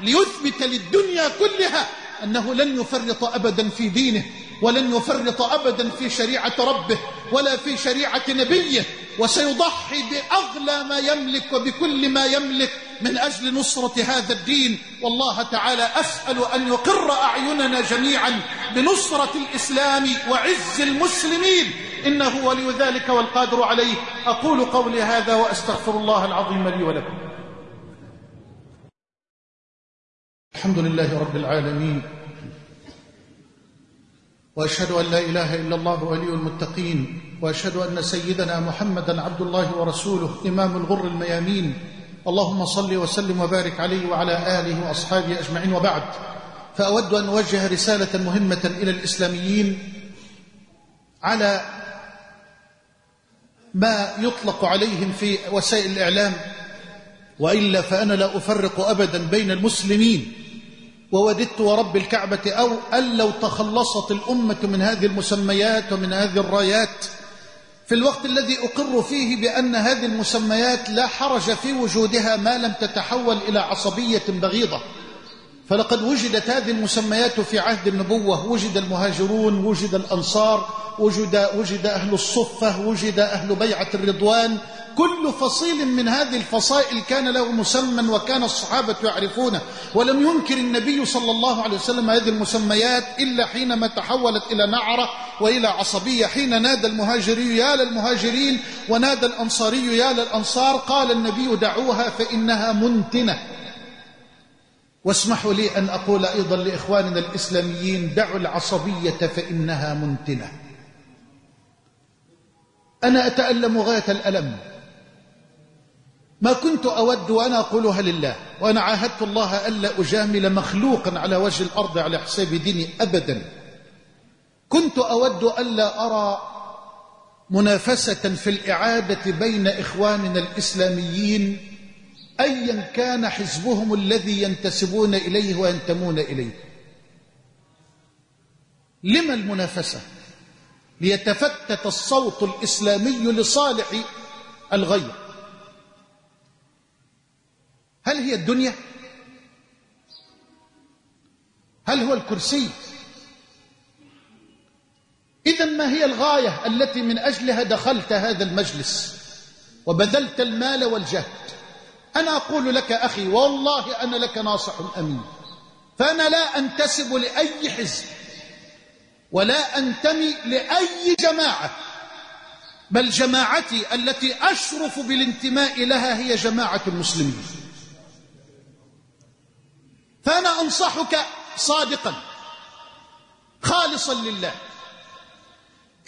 ليثبت للدنيا كلها أنه لن يفرط أبدا في دينه ولن يفرط أبدا في شريعة ربه ولا في شريعة نبيه وسيضحي بأغلى ما يملك وبكل ما يملك من أجل نصرة هذا الدين. والله تعالى أسأل أن يقر أعيننا جميعا بنصرة الإسلام وعز المسلمين. إنه ولي ذلك والقادر عليه. أقول قولي هذا وأستغفر الله العظيم لي ولكم. الحمد لله رب العالمين. وأشهد أن لا إله إلا الله ولي المتقين. وأشهد أن سيدنا محمدا عبد الله ورسوله إمام الغر الميامين. اللهم صل وسلم وبارك عليه وعلى آله وأصحابه أجمعين وبعد. فأود أن أوجه رسالة مهمة إلى الإسلاميين على ما يطلق عليهم في وسائل الإعلام وإلا فأنا لا أفرق أبدا بين المسلمين ووددت ورب الكعبة أو أن لو تخلصت الأمة من هذه المسميات ومن هذه الرايات. في الوقت الذي أقر فيه بأن هذه المسميات لا حرج في وجودها ما لم تتحول إلى عصبية بغيضة. فلقد وجدت هذه المسميات في عهد النبوة. وجد المهاجرون وجد الأنصار وجد, وجد أهل الصفة وجد أهل بيعة الرضوان. كل فصيل من هذه الفصائل كان له مسمى وكان الصحابة يعرفونه. ولم ينكر النبي صلى الله عليه وسلم هذه المسميات إلا حينما تحولت إلى نعرة وإلى عصبية. حين نادى المهاجري يا للمهاجرين. ونادى الأنصاري يا للأنصار. قال النبي دعوها فإنها منتنة. واسمحوا لي أن أقول أيضا لإخواننا الإسلاميين دعوا العصبية فإنها منتنة. أنا أتألم غاية الألم. ما كنت أود وأنا أقولها لله وأنا عاهدت الله ألا أجامل مخلوقا على وجه الأرض على حساب ديني أبدا. كنت أود ألا أرى منافسة في الإعادة بين إخواننا الإسلاميين أيا كان حزبهم الذي ينتسبون إليه وينتمون إليه. لما المنافسة؟ ليتفتت الصوت الإسلامي لصالح الغير. هل هي الدنيا؟ هل هو الكرسي؟ إذا ما هي الغاية التي من أجلها دخلت هذا المجلس وبذلت المال والجهد؟ أنا أقول لك أخي والله أنا لك ناصح أمين. فأنا لا أنتسب لأي حزب ولا أنتمي لأي جماعة بل جماعتي التي أشرف بالانتماء لها هي جماعة المسلمين. فأنا أنصحك صادقا خالصا لله.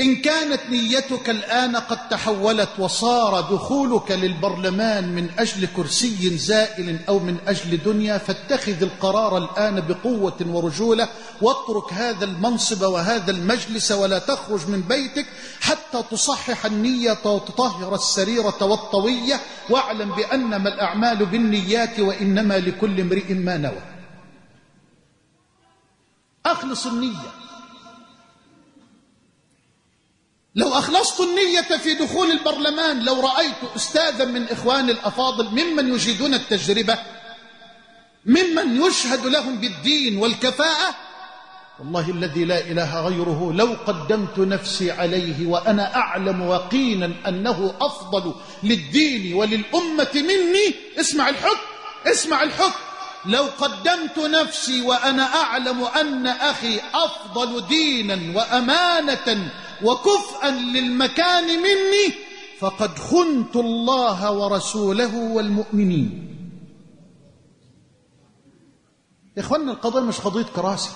إن كانت نيتك الآن قد تحولت وصار دخولك للبرلمان من أجل كرسي زائل أو من أجل دنيا فاتخذ القرار الآن بقوة ورجولة واترك هذا المنصب وهذا المجلس ولا تخرج من بيتك حتى تصحح النية وتطهر السريرة والطوية. واعلم بأنما الأعمال بالنيات وإنما لكل امرئ ما نوى. أخلص النية. لو أخلصت النية في دخول البرلمان لو رأيت أستاذا من إخواني الأفاضل ممن يجيدون التجربة ممن يشهد لهم بالدين والكفاءة والله الذي لا إله غيره لو قدمت نفسي عليه وأنا أعلم وقينا أنه أفضل للدين وللأمة مني اسمع الحكم اسمع الحكم لو قدمت نفسي وأنا أعلم أن أخي أفضل دينا وأمانة وكفءا للمكان مني فقد خنت الله ورسوله والمؤمنين. يا إخواننا القضايا مش قضية كراسي.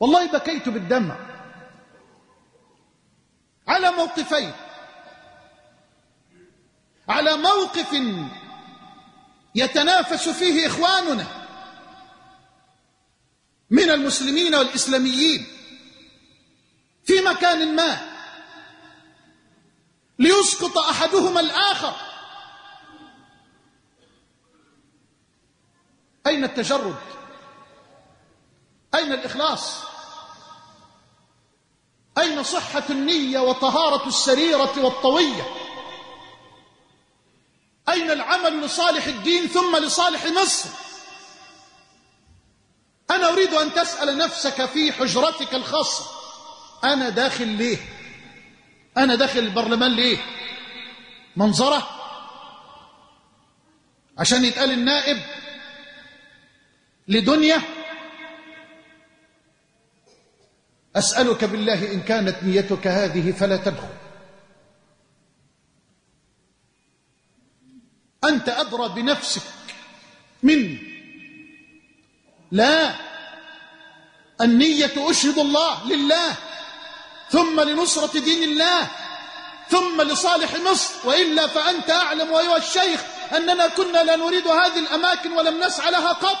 والله بكيت بالدمع على موقفين. على موقف يتنافس فيه إخواننا. من المسلمين والإسلاميين في مكان ما ليسقط أحدهما الآخر. أين التجرد؟ أين الإخلاص؟ أين صحة النية وطهارة السريرة والطوية؟ أين العمل لصالح الدين ثم لصالح مصر؟ أنا أريد أن تسأل نفسك في حجرتك الخاصة. أنا داخل ليه؟ أنا داخل البرلمان ليه؟ منظرة؟ عشان يتقال النائب؟ لدنيا؟ أسألك بالله إن كانت نيتك هذه فلا تدخل أنت أدرى بنفسك مني لا. النية أشهد الله لله ثم لنصرة دين الله ثم لصالح مصر وإلا فأنت أعلم أيها الشيخ أننا كنا لا نريد هذه الأماكن ولم نسعى لها قط.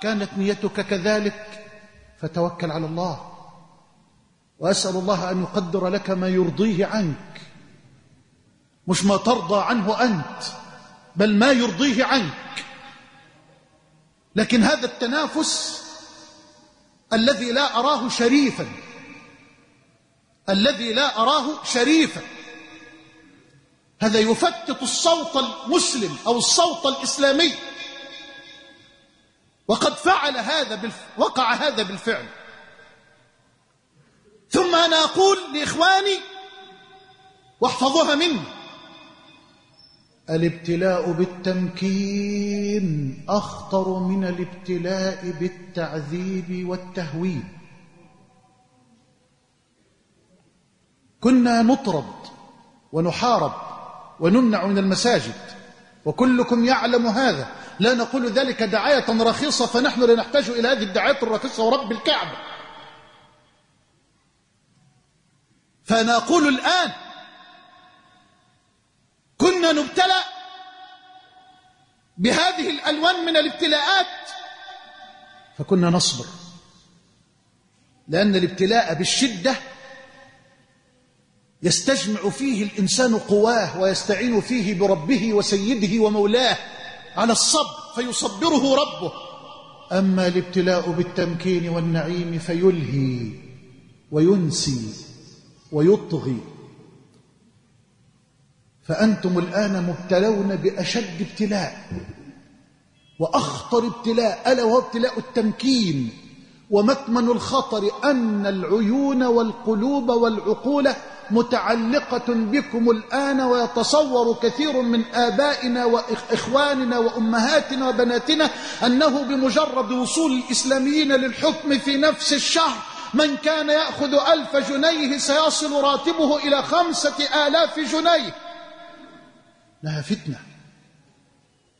كانت نيتك كذلك فتوكل على الله وأسأل الله أن يقدر لك ما يرضيه عنك. مش ما ترضى عنه أنت بل ما يرضيه عنك. لكن هذا التنافس الذي لا أراه شريفا. الذي لا أراه شريفا. هذا يفتت الصوت المسلم أو الصوت الإسلامي. وقد فعل هذا بالف... وقع هذا بالفعل. ثم أنا أقول لإخواني واحفظوها مني. الابتلاء بالتمكين أخطر من الابتلاء بالتعذيب والتهويب كنا نطرد ونحارب ونمنع من المساجد وكلكم يعلم هذا. لا نقول ذلك دعاية رخيصة فنحن لا نحتاج إلى هذه الدعاية الرخيصة ورب الكعبة. فأنا أقول الآن كنا نبتلى بهذه الألوان من الابتلاءات. فكنا نصبر لأن الابتلاء بالشدة يستجمع فيه الإنسان قواه ويستعين فيه بربه وسيده ومولاه على الصبر فيصبره ربه. أما الابتلاء بالتمكين والنعيم فيلهي وينسي ويطغي. فأنتم الآن مبتلون بأشد ابتلاء وأخطر ابتلاء ألا وهو ابتلاء التمكين ومكمن الخطر أن العيون والقلوب والعقول متعلقة بكم الآن ويتصور كثير من آبائنا وإخواننا وأمهاتنا وبناتنا أنه بمجرد وصول الإسلاميين للحكم في نفس الشهر من كان يأخذ ألف جنيه سيصل راتبه إلى خمسة آلاف جنيه. لها فتنة.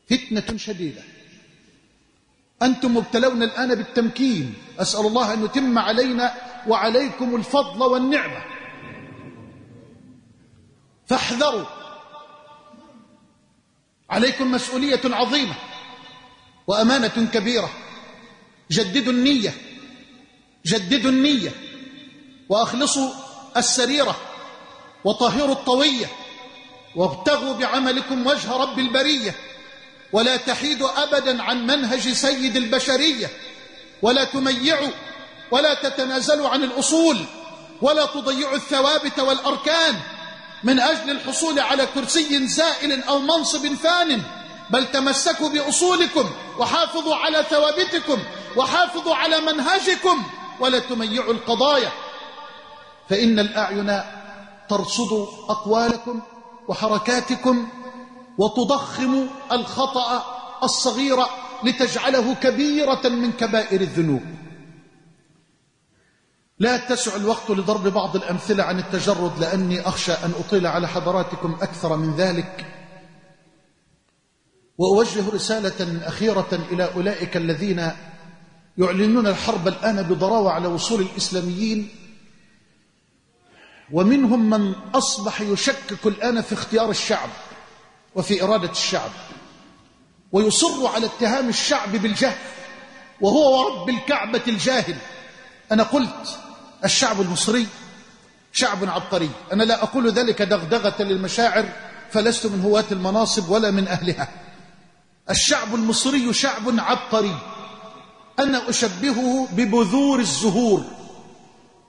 فتنة شديدة. أنتم مبتلون الآن بالتمكين. أسأل الله أن يتم علينا وعليكم الفضل والنعمة. فاحذروا. عليكم مسؤولية عظيمة وأمانة كبيرة. جددوا النية. جددوا النية. وأخلصوا السريرة. وطهروا الطوية. وابتغوا بعملكم وجه رب البرية ولا تحيدوا أبدا عن منهج سيد البشرية ولا تميعوا ولا تتنازلوا عن الأصول ولا تضيعوا الثوابت والأركان من أجل الحصول على كرسي زائل أو منصب فان بل تمسكوا بأصولكم وحافظوا على ثوابتكم وحافظوا على منهجكم ولا تميعوا القضايا. فإن الأعين ترصد أقوالكم وحركاتكم وتضخم الخطأ الصغير لتجعله كبيرة من كبائر الذنوب. لا تسع الوقت لضرب بعض الأمثلة عن التجرد لأني أخشى أن أطيل على حضراتكم أكثر من ذلك. وأوجه رسالة أخيرة إلى أولئك الذين يعلنون الحرب الآن بضراوة على وصول الإسلاميين ومنهم من أصبح يشكك الآن في اختيار الشعب وفي إرادة الشعب ويصر على اتهام الشعب بالجهل وهو ورب الكعبة الجاهل. أنا قلت الشعب المصري شعب عبقري. أنا لا أقول ذلك دغدغة للمشاعر فلست من هواة المناصب ولا من أهلها. الشعب المصري شعب عبقري. أنا أشبهه ببذور الزهور.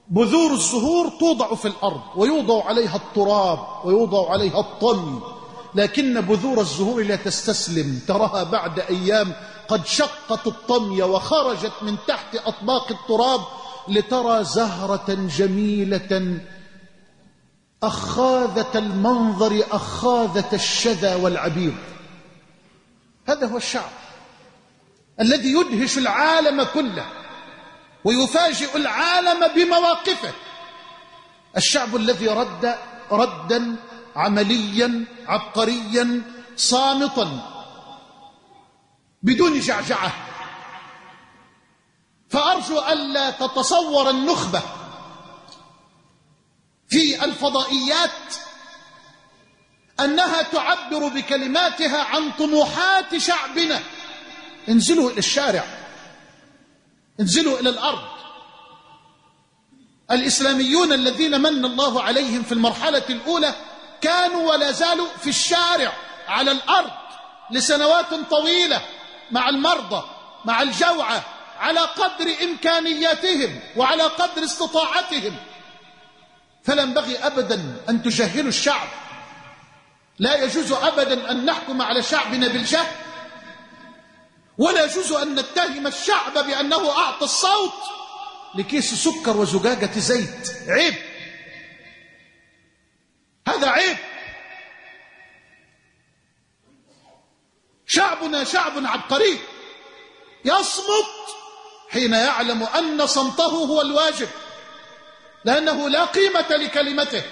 بذور الزهور توضع في الأرض ويوضع عليها التراب ويوضع عليها الطمي لكن بذور الزهور لا تستسلم. تراها بعد أيام قد شقت الطمي وخرجت من تحت أطباق التراب لترى زهرة جميلة أخاذة المنظر أخاذة الشذا والعبير هذا هو الشعب الذي يدهش العالم كله. ويفاجئ العالم بمواقفه. الشعب الذي رد ردا عمليا عبقريا صامتا بدون جعجعة. فأرجو ألا تتصور النخبة في الفضائيات أنها تعبر بكلماتها عن طموحات شعبنا. انزلوا إلى الشارع. انزلوا إلى الأرض. الإسلاميون الذين من الله عليهم في المرحلة الأولى كانوا ولا زالوا في الشارع على الأرض لسنوات طويلة مع المرضى مع الجوعى على قدر إمكانياتهم وعلى قدر استطاعتهم. فلا ينبغي أبدا أن تجهلوا الشعب. لا يجوز أبدا أن نحكم على شعبنا بالجهل. ولا يجوز أن نتهم الشعب بأنه أعطى الصوت لكيس سكر وزجاجة زيت. عيب. هذا عيب. شعبنا شعب عبقري. يصمت حين يعلم أن صمته هو الواجب لأنه لا قيمة لكلمته.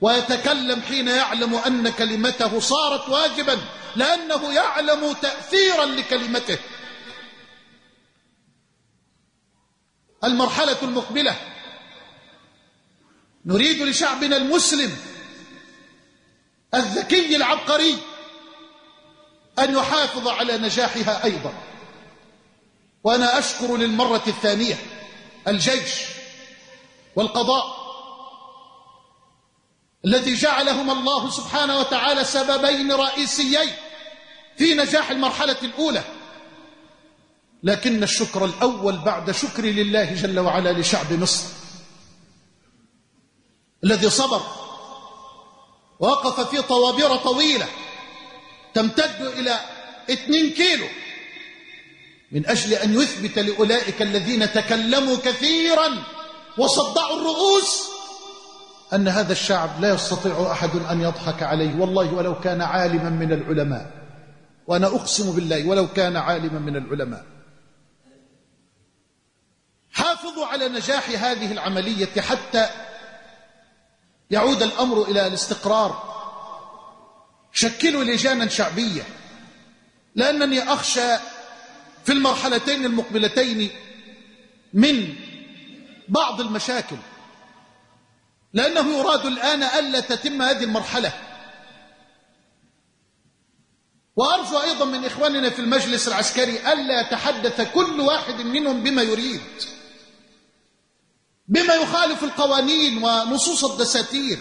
ويتكلم حين يعلم أن كلمته صارت واجبا. لأنه يعلم تأثيرا لكلمته. المرحلة المقبلة. نريد لشعبنا المسلم الذكي العبقري أن يحافظ على نجاحها أيضا. وأنا أشكر للمرة الثانية الجيش والقضاء الذي جعلهما الله سبحانه وتعالى سببين رئيسيين في نجاح المرحلة الأولى. لكن الشكر الأول بعد شكري لله جل وعلا لشعب مصر. الذي صبر وقف في طوابير طويلة تمتد إلى اثنين كيلو من أجل أن يثبت لأولئك الذين تكلموا كثيرا وصدعوا الرؤوس أن هذا الشعب لا يستطيع أحد أن يضحك عليه. والله ولو كان عالما من العلماء. وأنا أقسم بالله ولو كان عالما من العلماء. حافظوا على نجاح هذه العملية حتى يعود الأمر إلى الاستقرار. شكلوا لجانا شعبية. لأنني أخشى في المرحلتين المقبلتين من بعض المشاكل. لأنه يراد الآن ألا تتم هذه المرحلة. وأرجو أيضا من إخواننا في المجلس العسكري ألا يتحدث كل واحد منهم بما يريد بما يخالف القوانين ونصوص الدساتير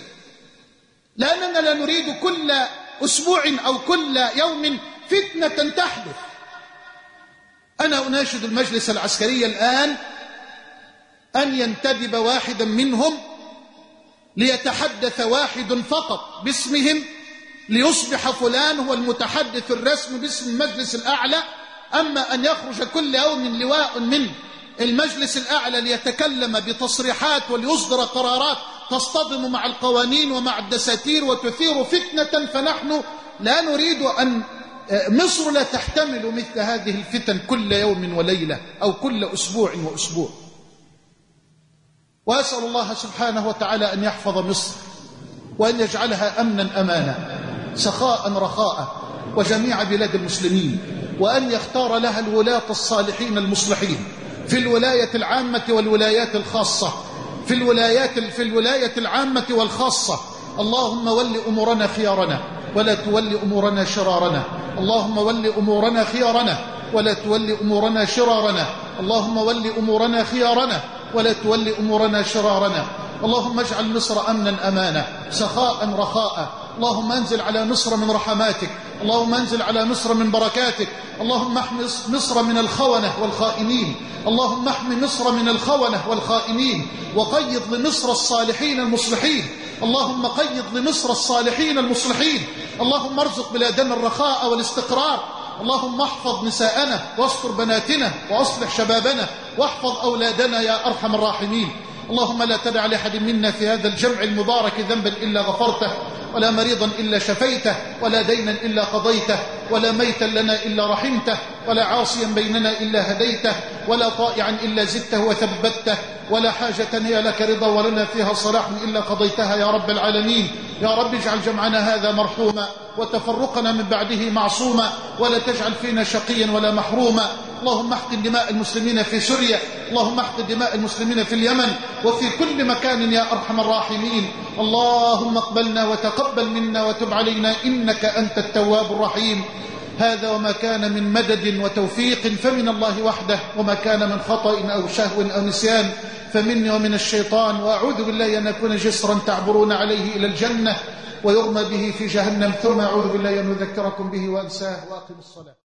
لأننا لا نريد كل أسبوع أو كل يوم فتنة تحدث. أنا أناشد المجلس العسكري الآن أن ينتدب واحدا منهم ليتحدث واحد فقط باسمهم ليصبح فلان هو المتحدث الرسمي باسم المجلس الأعلى أما أن يخرج كل يوم لواء من المجلس الأعلى ليتكلم بتصريحات وليصدر قرارات تصطدم مع القوانين ومع الدساتير وتثير فتنة فنحن لا نريد أن مصر لا تحتمل مثل هذه الفتن كل يوم وليلة أو كل أسبوع وأسبوع. وأسأل الله سبحانه وتعالى أن يحفظ مصر وأن يجعلها أمنا أمانا. سخاء رخاء وجميع بلاد المسلمين وأن يختار لها الولاة الصالحين المصلحين. في الولاية العامة والولايات الخاصة في الولايات في الولاية العامة والخاصة. اللهم ول أمورنا خيارنا ولا تول أمورنا شرارنا. اللهم ول أمورنا خيارنا ولا تول أمورنا شرارنا. اللهم ول أمورنا خيارنا ولا تول أمورنا شرارنا. اللهم اجعل مصر أمنا أمانا سخاء رخاء. اللهم انزل على مصر من رحماتك اللهم انزل على مصر من بركاتك اللهم احمي مصر من الخونة والخائنين اللهم احمي مصر من الخونة والخائنين وقيض لمصر الصالحين المصلحين اللهم قيض لمصر الصالحين المصلحين اللهم ارزق بلادنا الرخاء والاستقرار اللهم احفظ نساءنا واستر بناتنا واصلح شبابنا واحفظ أولادنا يا أرحم الراحمين. اللهم لا تدع لأحد منا في هذا الجمع المبارك ذنبا إلا غفرته ولا مريضا إلا شفيته ولا دينا إلا قضيته ولا ميتا لنا إلا رحمته ولا عاصيا بيننا إلا هديته ولا طائعا إلا زدته وثبته ولا حاجة هي لك رضا ولنا فيها صلاح إلا قضيتها يا رب العالمين. يا رب اجعل جمعنا هذا مرحوما وتفرقنا من بعده معصوما ولا تجعل فينا شقيا ولا محروما. اللهم احقن دماء المسلمين في سوريا اللهم احقن دماء المسلمين في اليمن وفي كل مكان يا أرحم الراحمين. اللهم اقبلنا وتقبل منا وتب علينا إنك أنت التواب الرحيم. هذا وما كان من مدد وتوفيق فمن الله وحده وما كان من خطأ أو شهو أو نسيان فمني ومن الشيطان وأعوذ بالله أن أكون جسرا تعبرون عليه إلى الجنة ويرمى به في جهنم ثم أعوذ بالله أن أذكركم به وأنساه وأقم الصلاة.